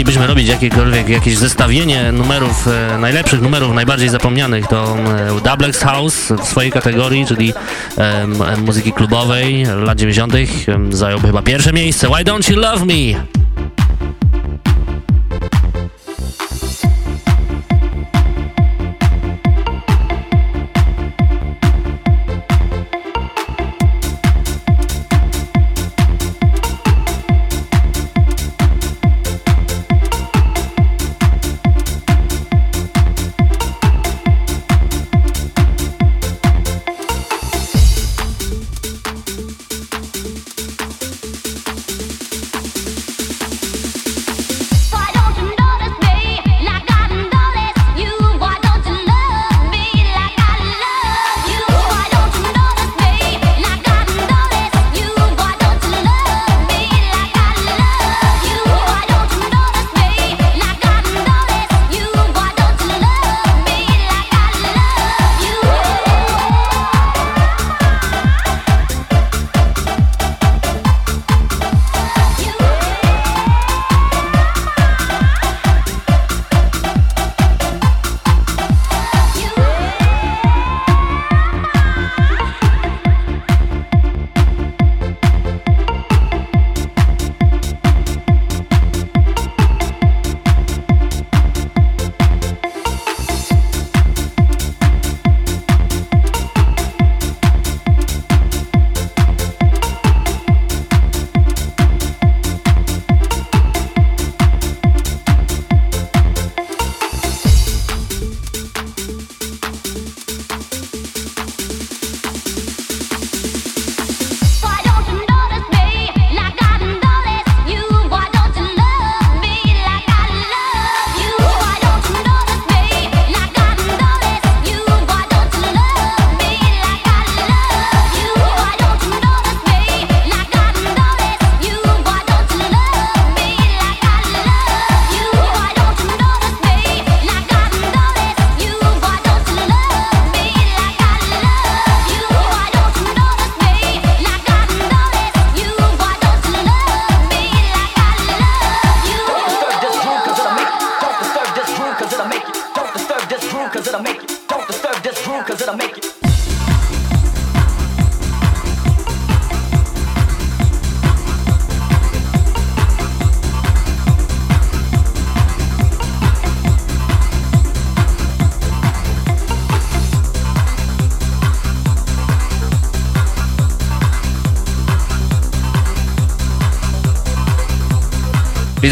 Mielibyśmy robić jakiekolwiek, jakieś zestawienie numerów, e, najlepszych numerów, najbardziej zapomnianych, to e, Dublex House w swojej kategorii, czyli e, muzyki klubowej lat 90. e, zająłby chyba pierwsze miejsce. Why Don't You Love Me?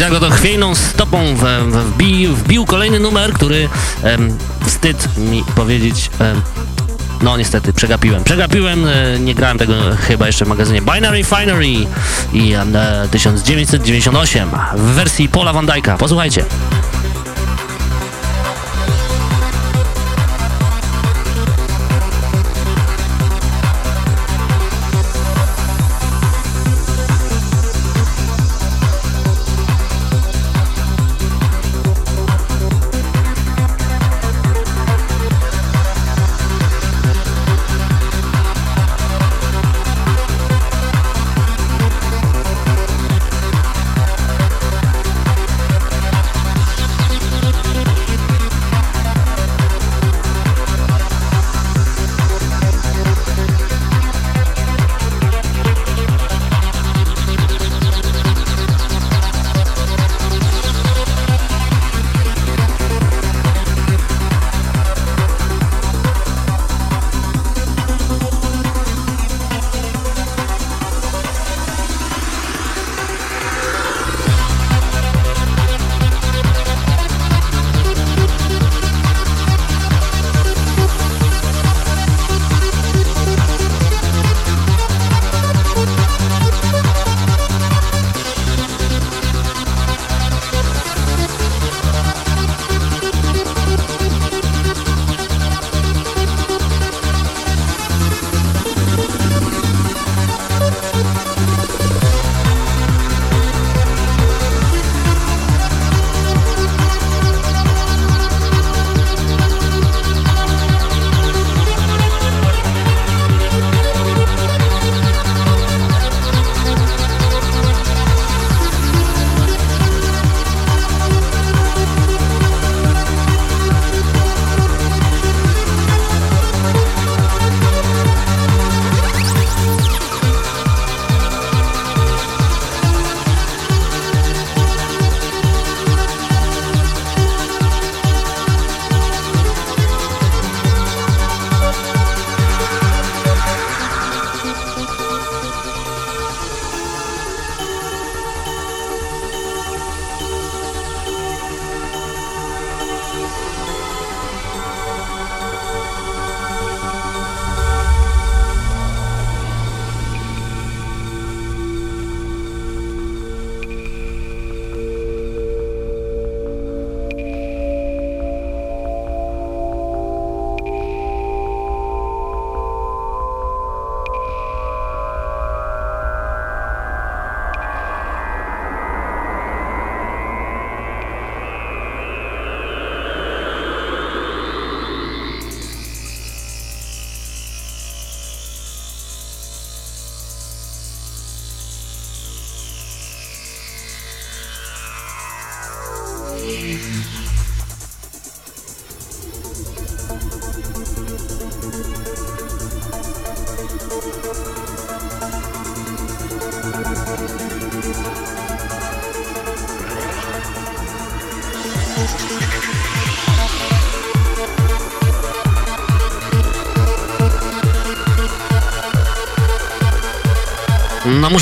Tak oto chwiejną stopą w, w, wbił, wbił kolejny numer, który em, wstyd mi powiedzieć. Em, no niestety, przegapiłem. Przegapiłem, e, nie grałem tego chyba jeszcze w magazynie Binary Finery i e, 1998 w wersji Paula Van Dyka. Posłuchajcie.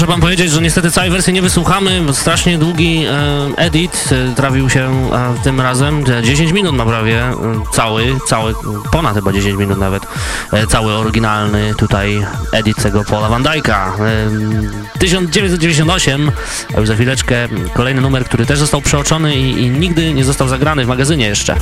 Wam powiedzieć, że niestety całej wersji nie wysłuchamy, bo strasznie długi e, edit e, trafił się e, tym razem, e, 10 minut ma prawie, cały, cały, ponad chyba 10 minut nawet, cały oryginalny tutaj edit tego Paula Van Dyka. E, 1998, a już za chwileczkę kolejny numer, który też został przeoczony i, i nigdy nie został zagrany w magazynie jeszcze.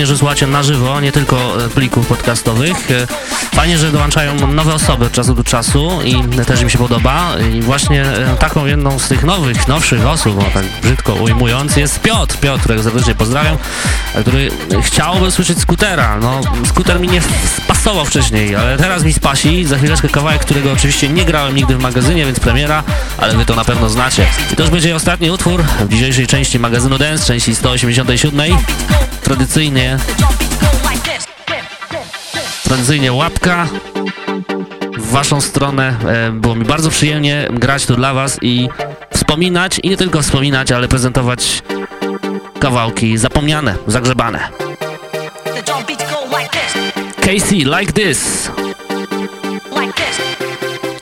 Fajnie, że słuchacie na żywo, nie tylko e, plików podcastowych. E, Fajnie, że dołączają nowe osoby od czasu do czasu i też im się podoba. I właśnie e, taką jedną z tych nowych, nowszych osób, o tak brzydko ujmując, jest Piotr. Piotr, którego serdecznie pozdrawiam, który chciałby słyszeć skutera. No, skuter mi nie spasował wcześniej, ale teraz mi spasi. Za chwileczkę kawałek, którego oczywiście nie grałem nigdy w magazynie, więc premiera, ale wy to na pewno znacie. I to już będzie ostatni utwór w dzisiejszej części magazynu Dance, części 187. Tradycyjnie tradycyjnie łapka w waszą stronę. E, Było mi bardzo przyjemnie grać tu dla was i wspominać, i nie tylko wspominać, ale prezentować kawałki zapomniane, zagrzebane. Casey. Like this.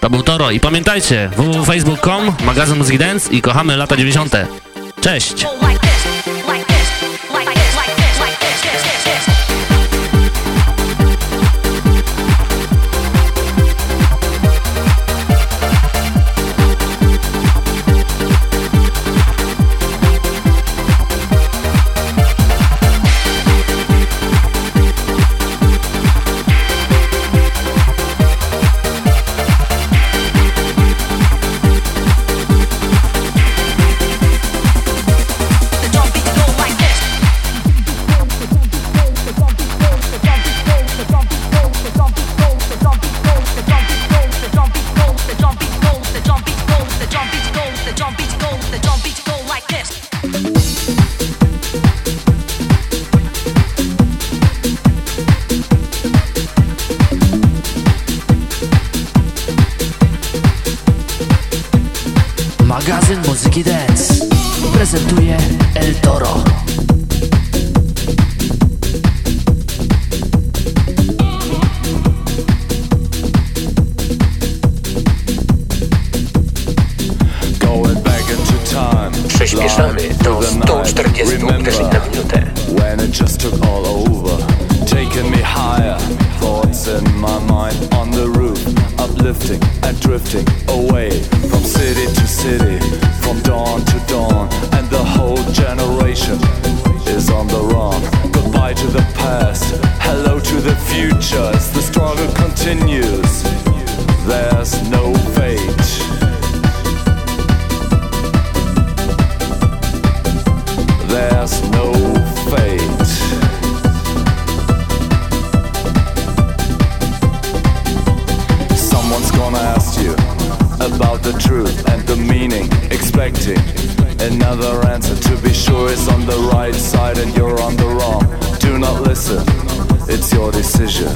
To był Toro i pamiętajcie, www.facebook.com, magazyn Muzyki Dance i kochamy lata 90. Cześć! My mind on the roof, uplifting and drifting away from city to city, from dawn to dawn, and the whole generation is on the run. Goodbye to the past, hello to the future. As the struggle continues, there's no fate. There's no truth and the meaning, expecting another answer to be sure is on the right side and you're on the wrong. Do not listen, it's your decision.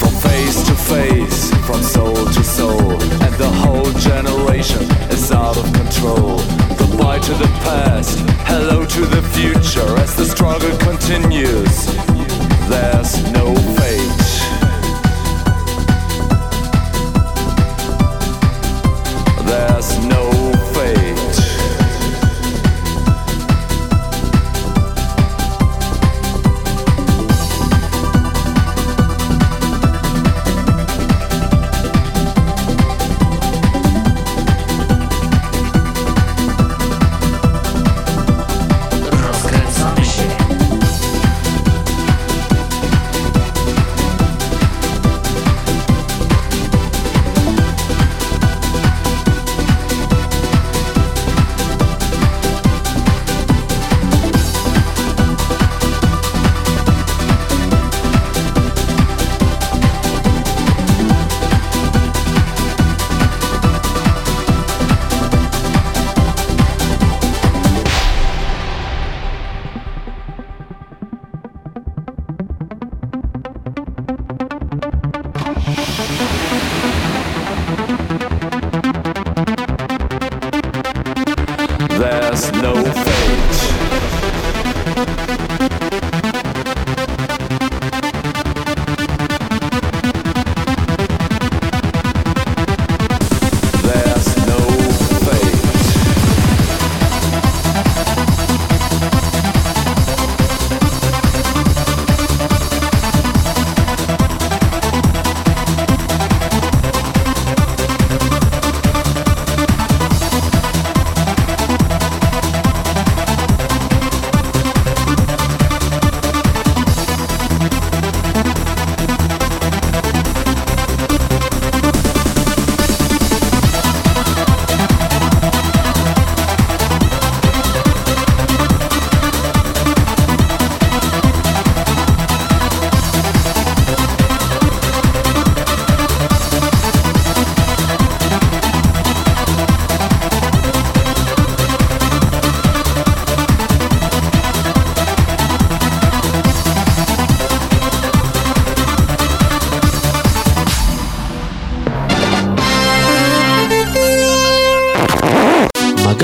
From face to face, from soul to soul, and the whole generation is out of control. Goodbye to the past, hello to the future as the struggle continues. There's no fate. There's